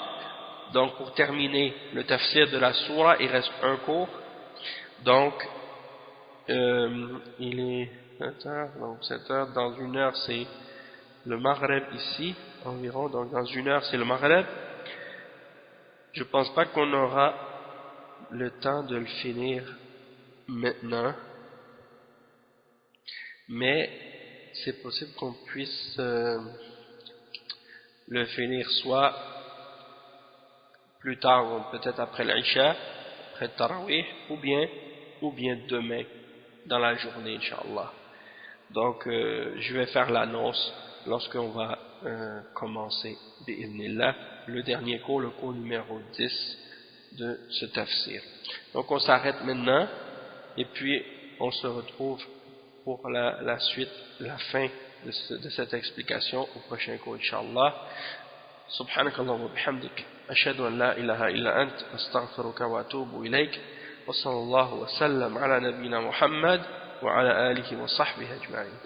Donc pour terminer le tafsir de la surah, il reste un cours. Donc euh, il est 7 heures, donc 7 heures, dans une heure c'est le Maghreb ici, environ, donc dans une heure c'est le Maghreb. Je pense pas qu'on aura le temps de le finir maintenant, mais c'est possible qu'on puisse euh, le finir soit plus tard, peut-être après l'Aïcha, après le Tarawih, ou bien, ou bien demain, dans la journée, Inch'Allah. Donc, euh, je vais faire l'annonce lorsqu'on va euh, commencer, le dernier cours, le cours numéro 10 de ce tafsir. Donc on s'arrête maintenant et puis on se retrouve pour la, la suite, la fin de, ce, de, cette explication au prochain cours, Inch'Allah. سبحانك اللهم وبحمدك أشهد أن لا إله إلا أنت أستغفرك وأتوب إليك وصلى الله وسلم على نبينا محمد وعلى آله وصحبه أجمعين.